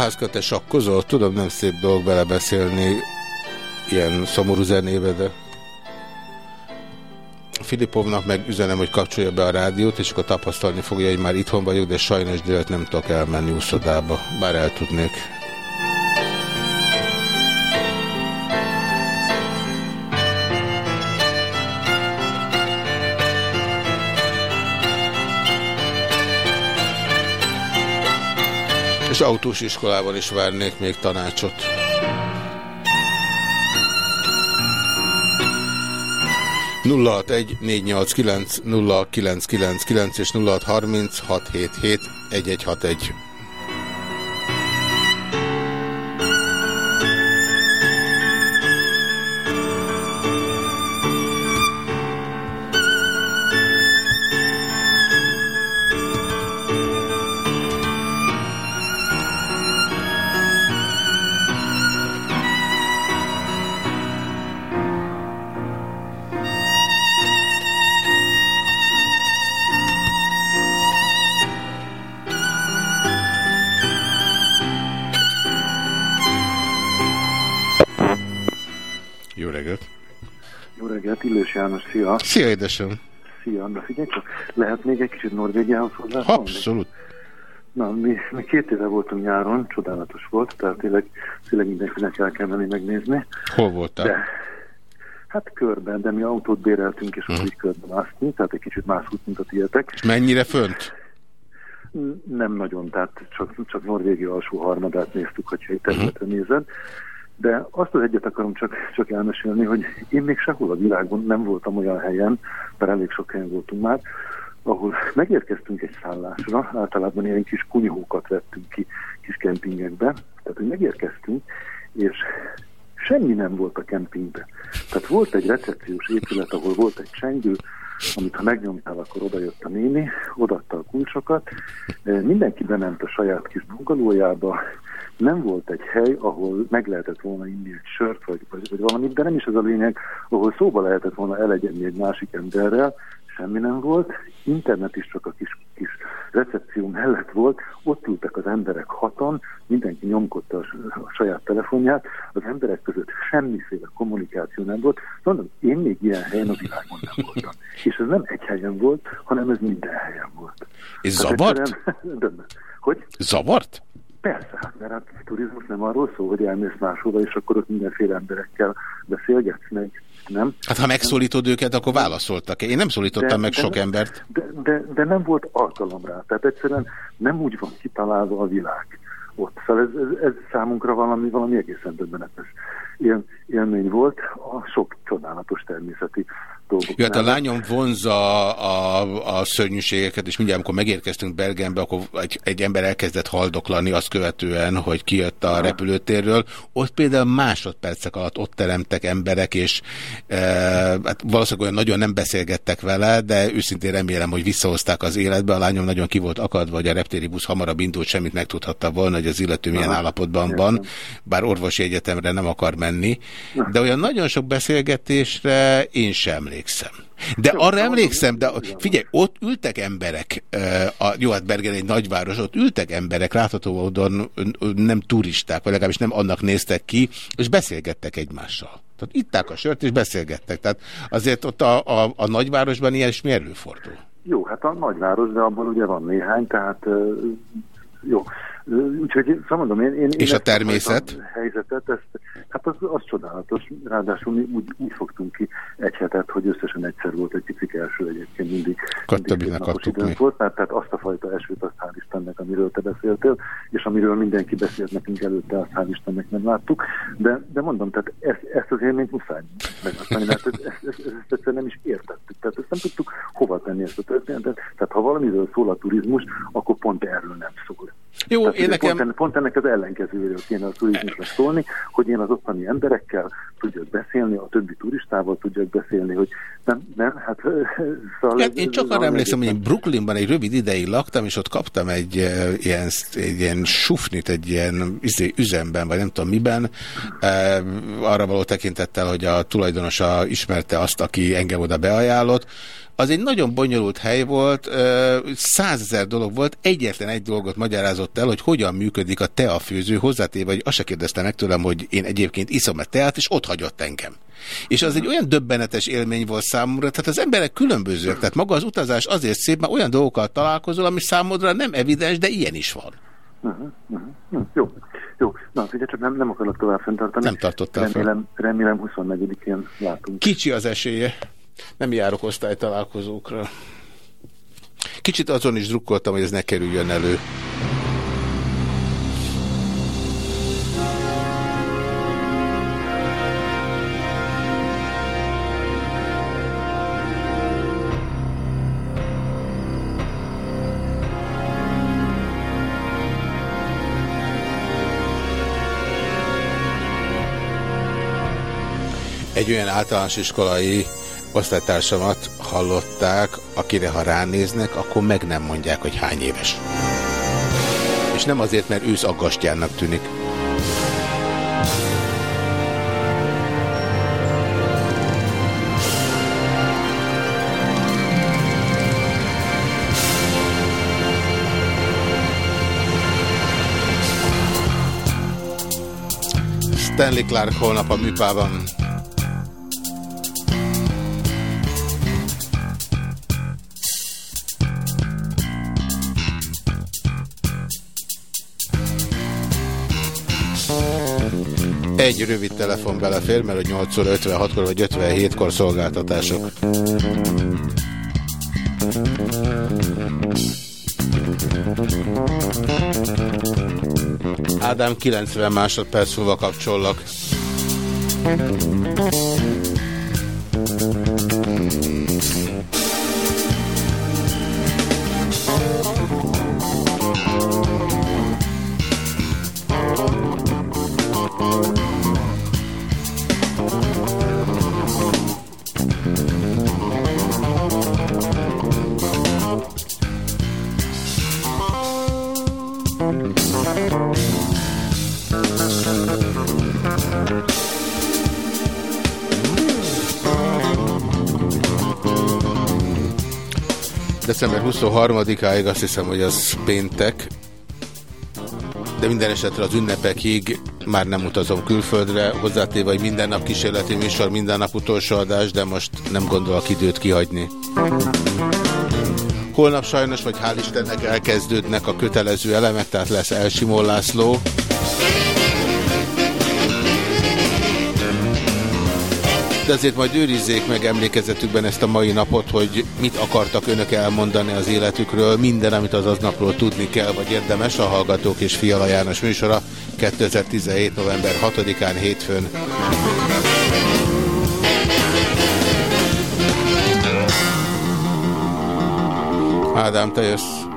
Alházkötte sakkozol? Tudom, nem szép dolog belebeszélni ilyen szomorú zenébe, de... Filipovnak meg üzenem, hogy kapcsolja be a rádiót, és akkor tapasztalni fogja, hogy már itthon vagyok, de sajnos délet nem tudok elmenni úszodába, bár el tudnék. és autós iskolában is várnék még tanácsot. egy és 0636771161. szia! Édesem! Szia, na figyelj csak, lehet még egy kicsit Norvégiához hozzá? Abszolút! Na, mi, mi két éve voltunk nyáron, csodálatos volt, tehát tényleg, tényleg mindenkinek el kell menni megnézni. Hol voltál? De, hát körben, de mi autót béreltünk, és Mhm. uh-huh. úgy körben mászni, tehát egy kicsit más út, mint a tietek. És mennyire fönt? Nem nagyon, tehát csak, csak Norvégia alsó harmadát néztük, hogyha egy területre Mhm. nézed. De azt az egyet akarom csak, csak elmesélni, hogy én még sehol a világon nem voltam olyan helyen, mert elég sok helyen voltunk már, ahol megérkeztünk egy szállásra, általában ilyen kis kunyhókat vettünk ki kis kempingekbe, tehát hogy megérkeztünk, és semmi nem volt a kempingben. Tehát volt egy recepciós épület, ahol volt egy csengő, amit ha megnyomtál, akkor odajött a néni, odaadta a kulcsokat, mindenki bement a saját kis bungalójába, nem volt egy hely, ahol meg lehetett volna inni egy sört, vagy, vagy, vagy valamit, de nem is ez a lényeg, ahol szóba lehetett volna elegyenni egy másik emberrel, semmi nem volt, internet is csak a kis, kis recepció mellett volt, ott ültek az emberek hatan, mindenki nyomkodta a, a saját telefonját, az emberek között semmiféle kommunikáció nem volt. Mondom, én még ilyen helyen a világon nem voltam. És ez nem egy helyen volt, hanem ez minden helyen volt. És Hát zavart? egyszerűen- hogy? Zavart? Persze, hát, mert hát a turizmus nem arról szól, hogy elmész máshova, és akkor ott mindenféle emberekkel beszélgetsz meg, nem? Hát ha megszólítod őket, akkor válaszoltak? Én nem szólítottam De- meg de sok nem- embert. De, de, de nem volt alkalom rá, tehát egyszerűen nem úgy van kitalálva a világ ott. Szóval ez, ez, ez számunkra valami, valami egészen döbbenetes él, élmény volt a sok csodálatos természeti dolgok. Jó, hát a lányom vonza a, a szörnyűségeket, és mindjárt, amikor megérkeztünk Bergenbe, akkor egy, egy ember elkezdett haldoklani azt követően, hogy kijött a repülőtérről. Ott például másodpercek alatt ott teremtek emberek, és e, hát valószínűleg olyan nagyon nem beszélgettek vele, de őszintén remélem, hogy visszahozták az életbe. A lányom nagyon ki volt akadva, hogy a reptéri busz hamarabb indult, semmit megtudhatta volna, hogy az illető milyen Aha. állapotban van, bár orvosi egyetemre nem akar menni. De olyan nagyon sok beszélgetésre én sem emlékszem. De arra emlékszem, de figyelj, ott ültek emberek, a, jó, hát Bergen egy nagyváros, ott ültek emberek, látható módon nem turisták, vagy legalábbis nem annak néztek ki, és beszélgettek egymással. Tehát itták a sört, és beszélgettek. Tehát azért ott a, a, a nagyvárosban ilyesmi előfordul. Jó, hát a nagyváros, de abban ugye van néhány, tehát jó. Úgyhogy szóval mondom, én, én És én a természet? fajta helyzetet, ezt, hát az, az csodálatos. Ráadásul mi úgy, úgy fogtunk ki egy hetet, hogy összesen egyszer volt egy picik első egyébként mindig. Napos adtuk mi. volt, tehát, tehát azt a fajta esőt, azt hál' Istennek, amiről te beszéltél, és amiről mindenki beszélt nekünk előtte, azt hál' Istennek nem láttuk. De, de mondom, tehát ezt, ezt az élményt muszáj megosztani, mert ezt, ezt, ezt, ezt egyszerűen nem is értettük. Tehát ezt nem tudtuk hova tenni ezt a történetet. Tehát ha valamiről szól a turizmus, akkor pont erről nem szól. Jó, Tehát én nekem- Pont, ennek, pont ennek az ellenkezőjéről kéne a turizmusra szólni, hogy én az ottani emberekkel tudjak beszélni, a többi turistával tudjak beszélni, hogy nem, nem, hát... Szóval ez- én csak arra emlékszem, hogy én Brooklynban egy rövid ideig laktam, és ott kaptam egy eh, ilyen, egy ilyen sufnit, egy ilyen izé, üzemben, vagy nem tudom miben, eh, arra való tekintettel, hogy a tulajdonosa ismerte azt, aki engem oda beajánlott, az egy nagyon bonyolult hely volt, százezer dolog volt, egyetlen egy dolgot magyarázott el, hogy hogyan működik a teafőző, hozzátéve, hogy azt se kérdezte meg tőlem, hogy én egyébként iszom-e teát, és ott hagyott engem. És az egy olyan döbbenetes élmény volt számomra, tehát az emberek különbözőek, tehát maga az utazás azért szép, mert olyan dolgokkal találkozol, ami számodra nem evidens, de ilyen is van. Uh -huh, uh -huh. Jó, jó. Na, ugye csak nem, nem akarok tovább fenntartani. Nem tartottál remélem, remélem 24-én látunk. Kicsi az esélye. Nem járok osztálytalálkozókra. Kicsit azon is drukkoltam, hogy ez ne kerüljön elő. egy olyan általános iskolai osztálytársamat hallották, akire ha ránéznek, akkor meg nem mondják, hogy hány éves. És nem azért, mert ősz aggastyának tűnik. Stanley Clark holnap a műpában. Egy rövid telefon belefér, mert hogy 8 56-kor vagy 57-kor szolgáltatások. Ádám 90 másodperc múlva kapcsollak. December 23-áig azt hiszem, hogy az péntek, de minden esetre az ünnepekig már nem utazom külföldre, hozzátéve, hogy minden nap kísérleti műsor, minden nap utolsó adás, de most nem gondolok időt kihagyni. Holnap sajnos, vagy hál' Istennek elkezdődnek a kötelező elemek, tehát lesz Elsimó László. De azért majd őrizzék meg emlékezetükben ezt a mai napot, hogy mit akartak önök elmondani az életükről, minden, amit az aznapról tudni kell, vagy érdemes a Hallgatók és Fiala János műsora 2017. november 6-án hétfőn. Ádám, te jössz.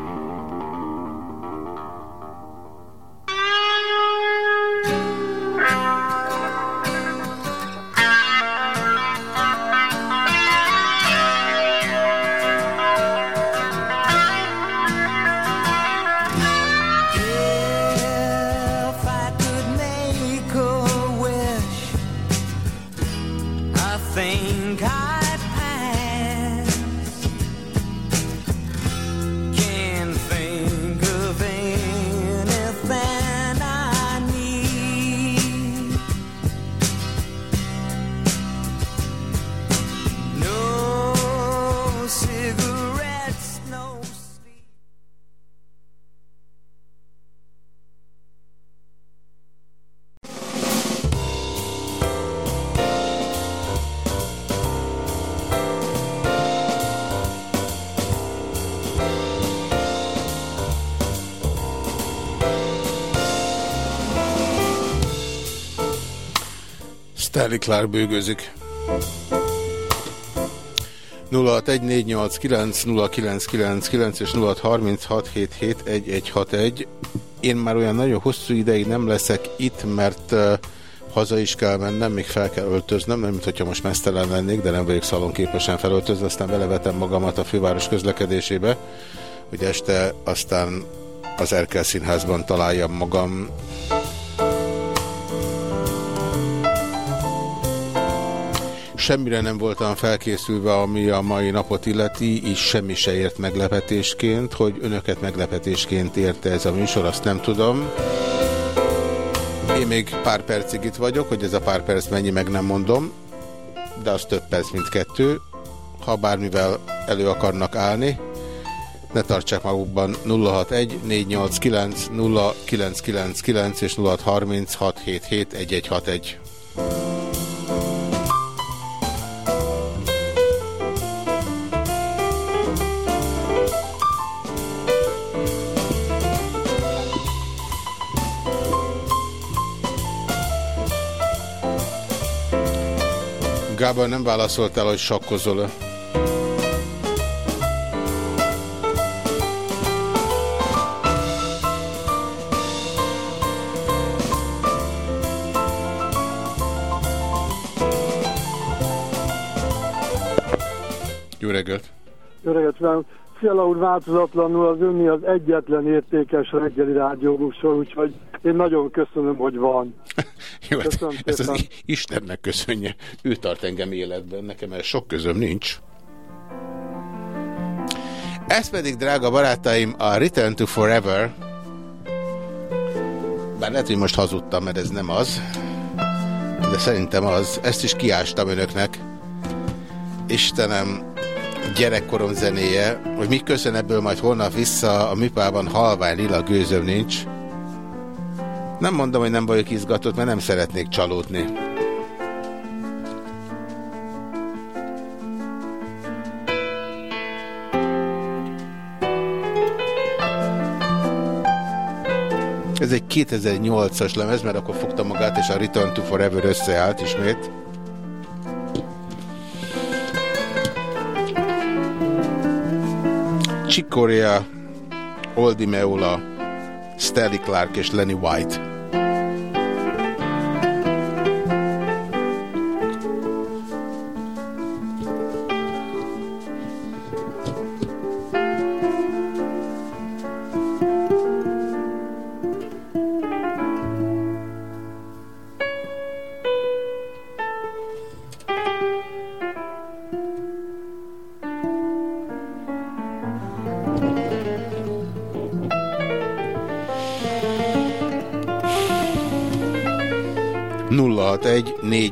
Stanley Clark bőgőzik. 0614890999 és 0636771161. Én már olyan nagyon hosszú ideig nem leszek itt, mert uh, haza is kell mennem, még fel kell öltöznöm, nem mint hogyha most mesztelen lennék, de nem vagyok szalonképesen felöltözni, aztán belevetem magamat a főváros közlekedésébe, hogy este aztán az Erkel Színházban találjam magam Semmire nem voltam felkészülve, ami a mai napot illeti, és semmi se ért meglepetésként. Hogy önöket meglepetésként érte ez a műsor, azt nem tudom. Én még pár percig itt vagyok, hogy ez a pár perc mennyi, meg nem mondom, de az több perc, mint kettő. Ha bármivel elő akarnak állni, ne tartsák magukban 061 489 0999 és 0630 Gábor nem válaszoltál, hogy sakkozol-e. Jó reggelt! Jó reggelt! Fiala úr változatlanul az önni az egyetlen értékes reggeli rádióműsor, úgyhogy én nagyon köszönöm, hogy van. Jó, hát Köszönöm ezt az szépen. Istennek köszönje. Ő tart engem életben, nekem ez sok közöm nincs. Ez pedig, drága barátaim, a Return to Forever. Bár lehet, hogy most hazudtam, mert ez nem az. De szerintem az. Ezt is kiástam önöknek. Istenem, gyerekkorom zenéje, hogy mi köszön ebből majd holnap vissza, a műpában halvány lila gőzöm nincs. Nem mondom, hogy nem vagyok izgatott, mert nem szeretnék csalódni. Ez egy 2008-as lemez, mert akkor fogta magát, és a Return to Forever összeállt ismét. Chick Corea, Oldie Meola, Stanley Clark és Lenny White.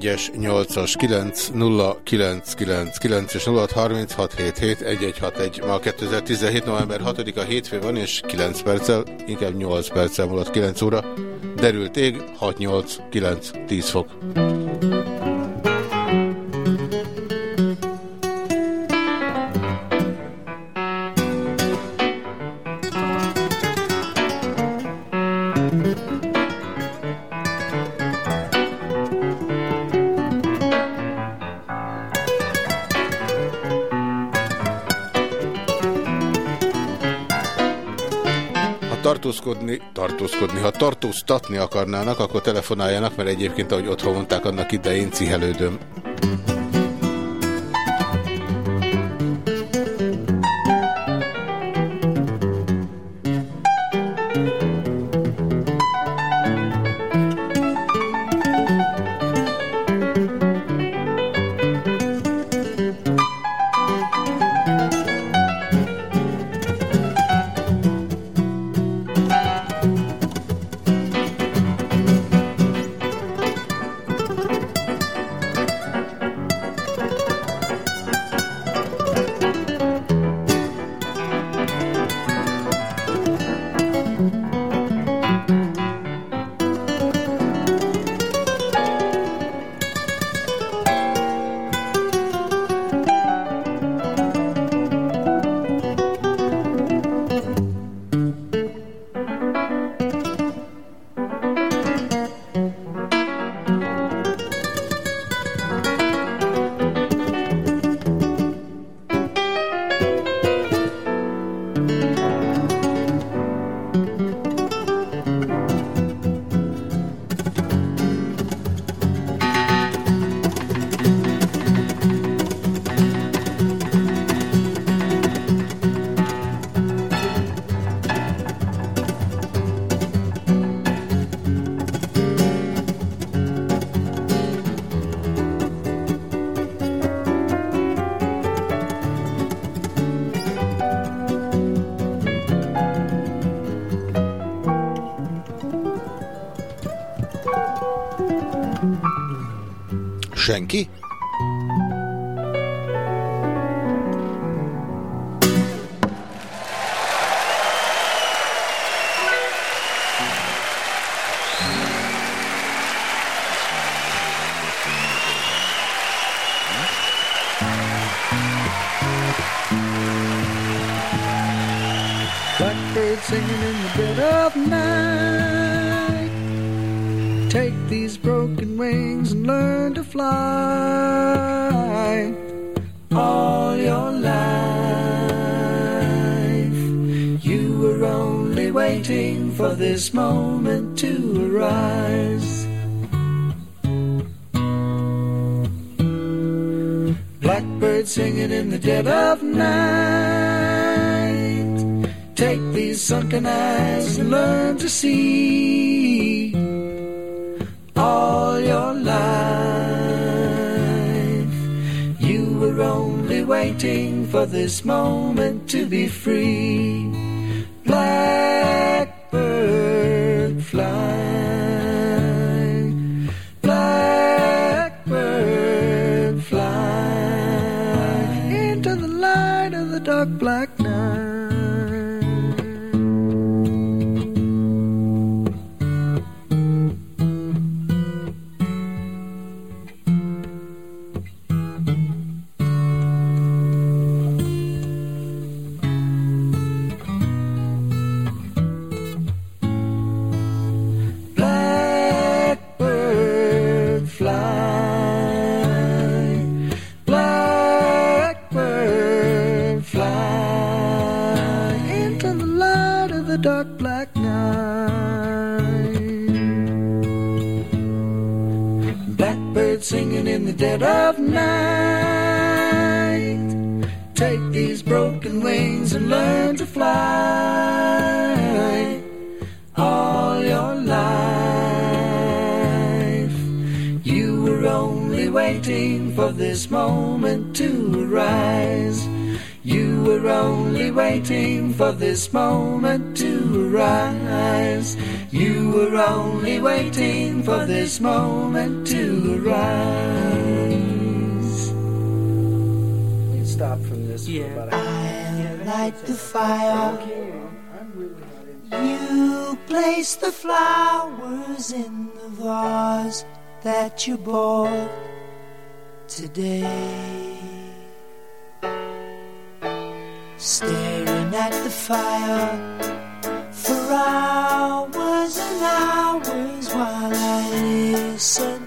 4-es, 8-as, 9, 0999 és 0636771161. Ma 2017. november 6-a hétfő van, és 9 perccel, inkább 8 perccel múlott 9 óra. Derült ég, 6, 8, 9, 10 fok. tartózkodni. Ha tartóztatni akarnának, akkor telefonáljanak, mert egyébként, ahogy otthon mondták annak idején, cihelődöm. Mm. waiting for this moment to be free. learn to fly all your life. You were only waiting for this moment to arise. You were only waiting for this moment to arise. You were only waiting for this moment to arise. You stop from this yeah light the fire. You place the flowers in the vase that you bought today. Staring at the fire for hours and hours while I listen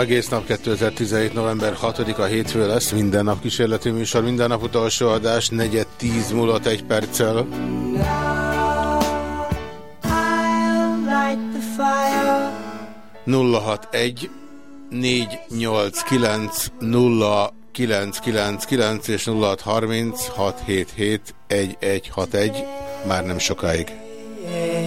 Ma egész nap 2017. november 6-a hétfő lesz, minden nap kísérleti műsor, minden nap utolsó adás, negyed 10 múlott egy perccel. I'll light the fire. 061 489 0999 és 0630 677 1161 már nem sokáig. Two,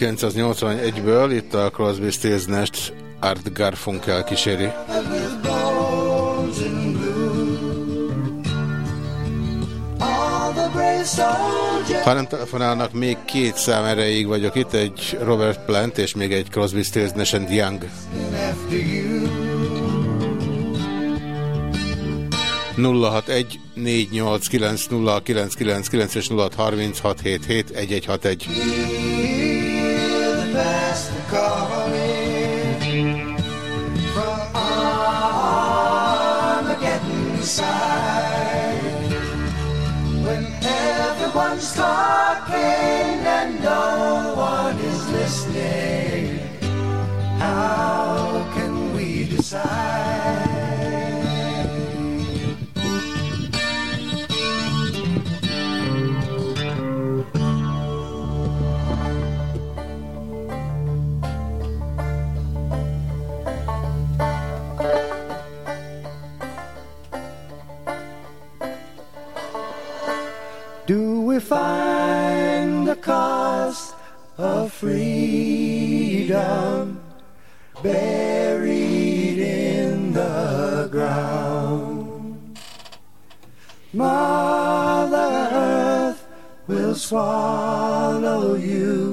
1981-ből, itt a Crosby, Stills, Nash, Art Garfunkel kíséri. Ha nem telefonálnak, még két szám erejéig vagyok itt, egy Robert Plant és még egy Crosby, Stills, Nash and Young. 061 489 0999 és 0636771161. Do we find the cost of freedom? Mother Earth will swallow you.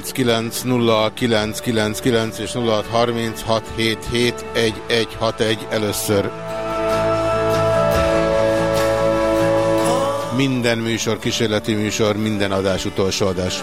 489 0999 és 0636771161 először. Minden műsor, kísérleti műsor, minden adás utolsó adás.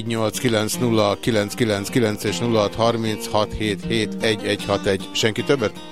Egy 489 és 0636771161. Senki többet?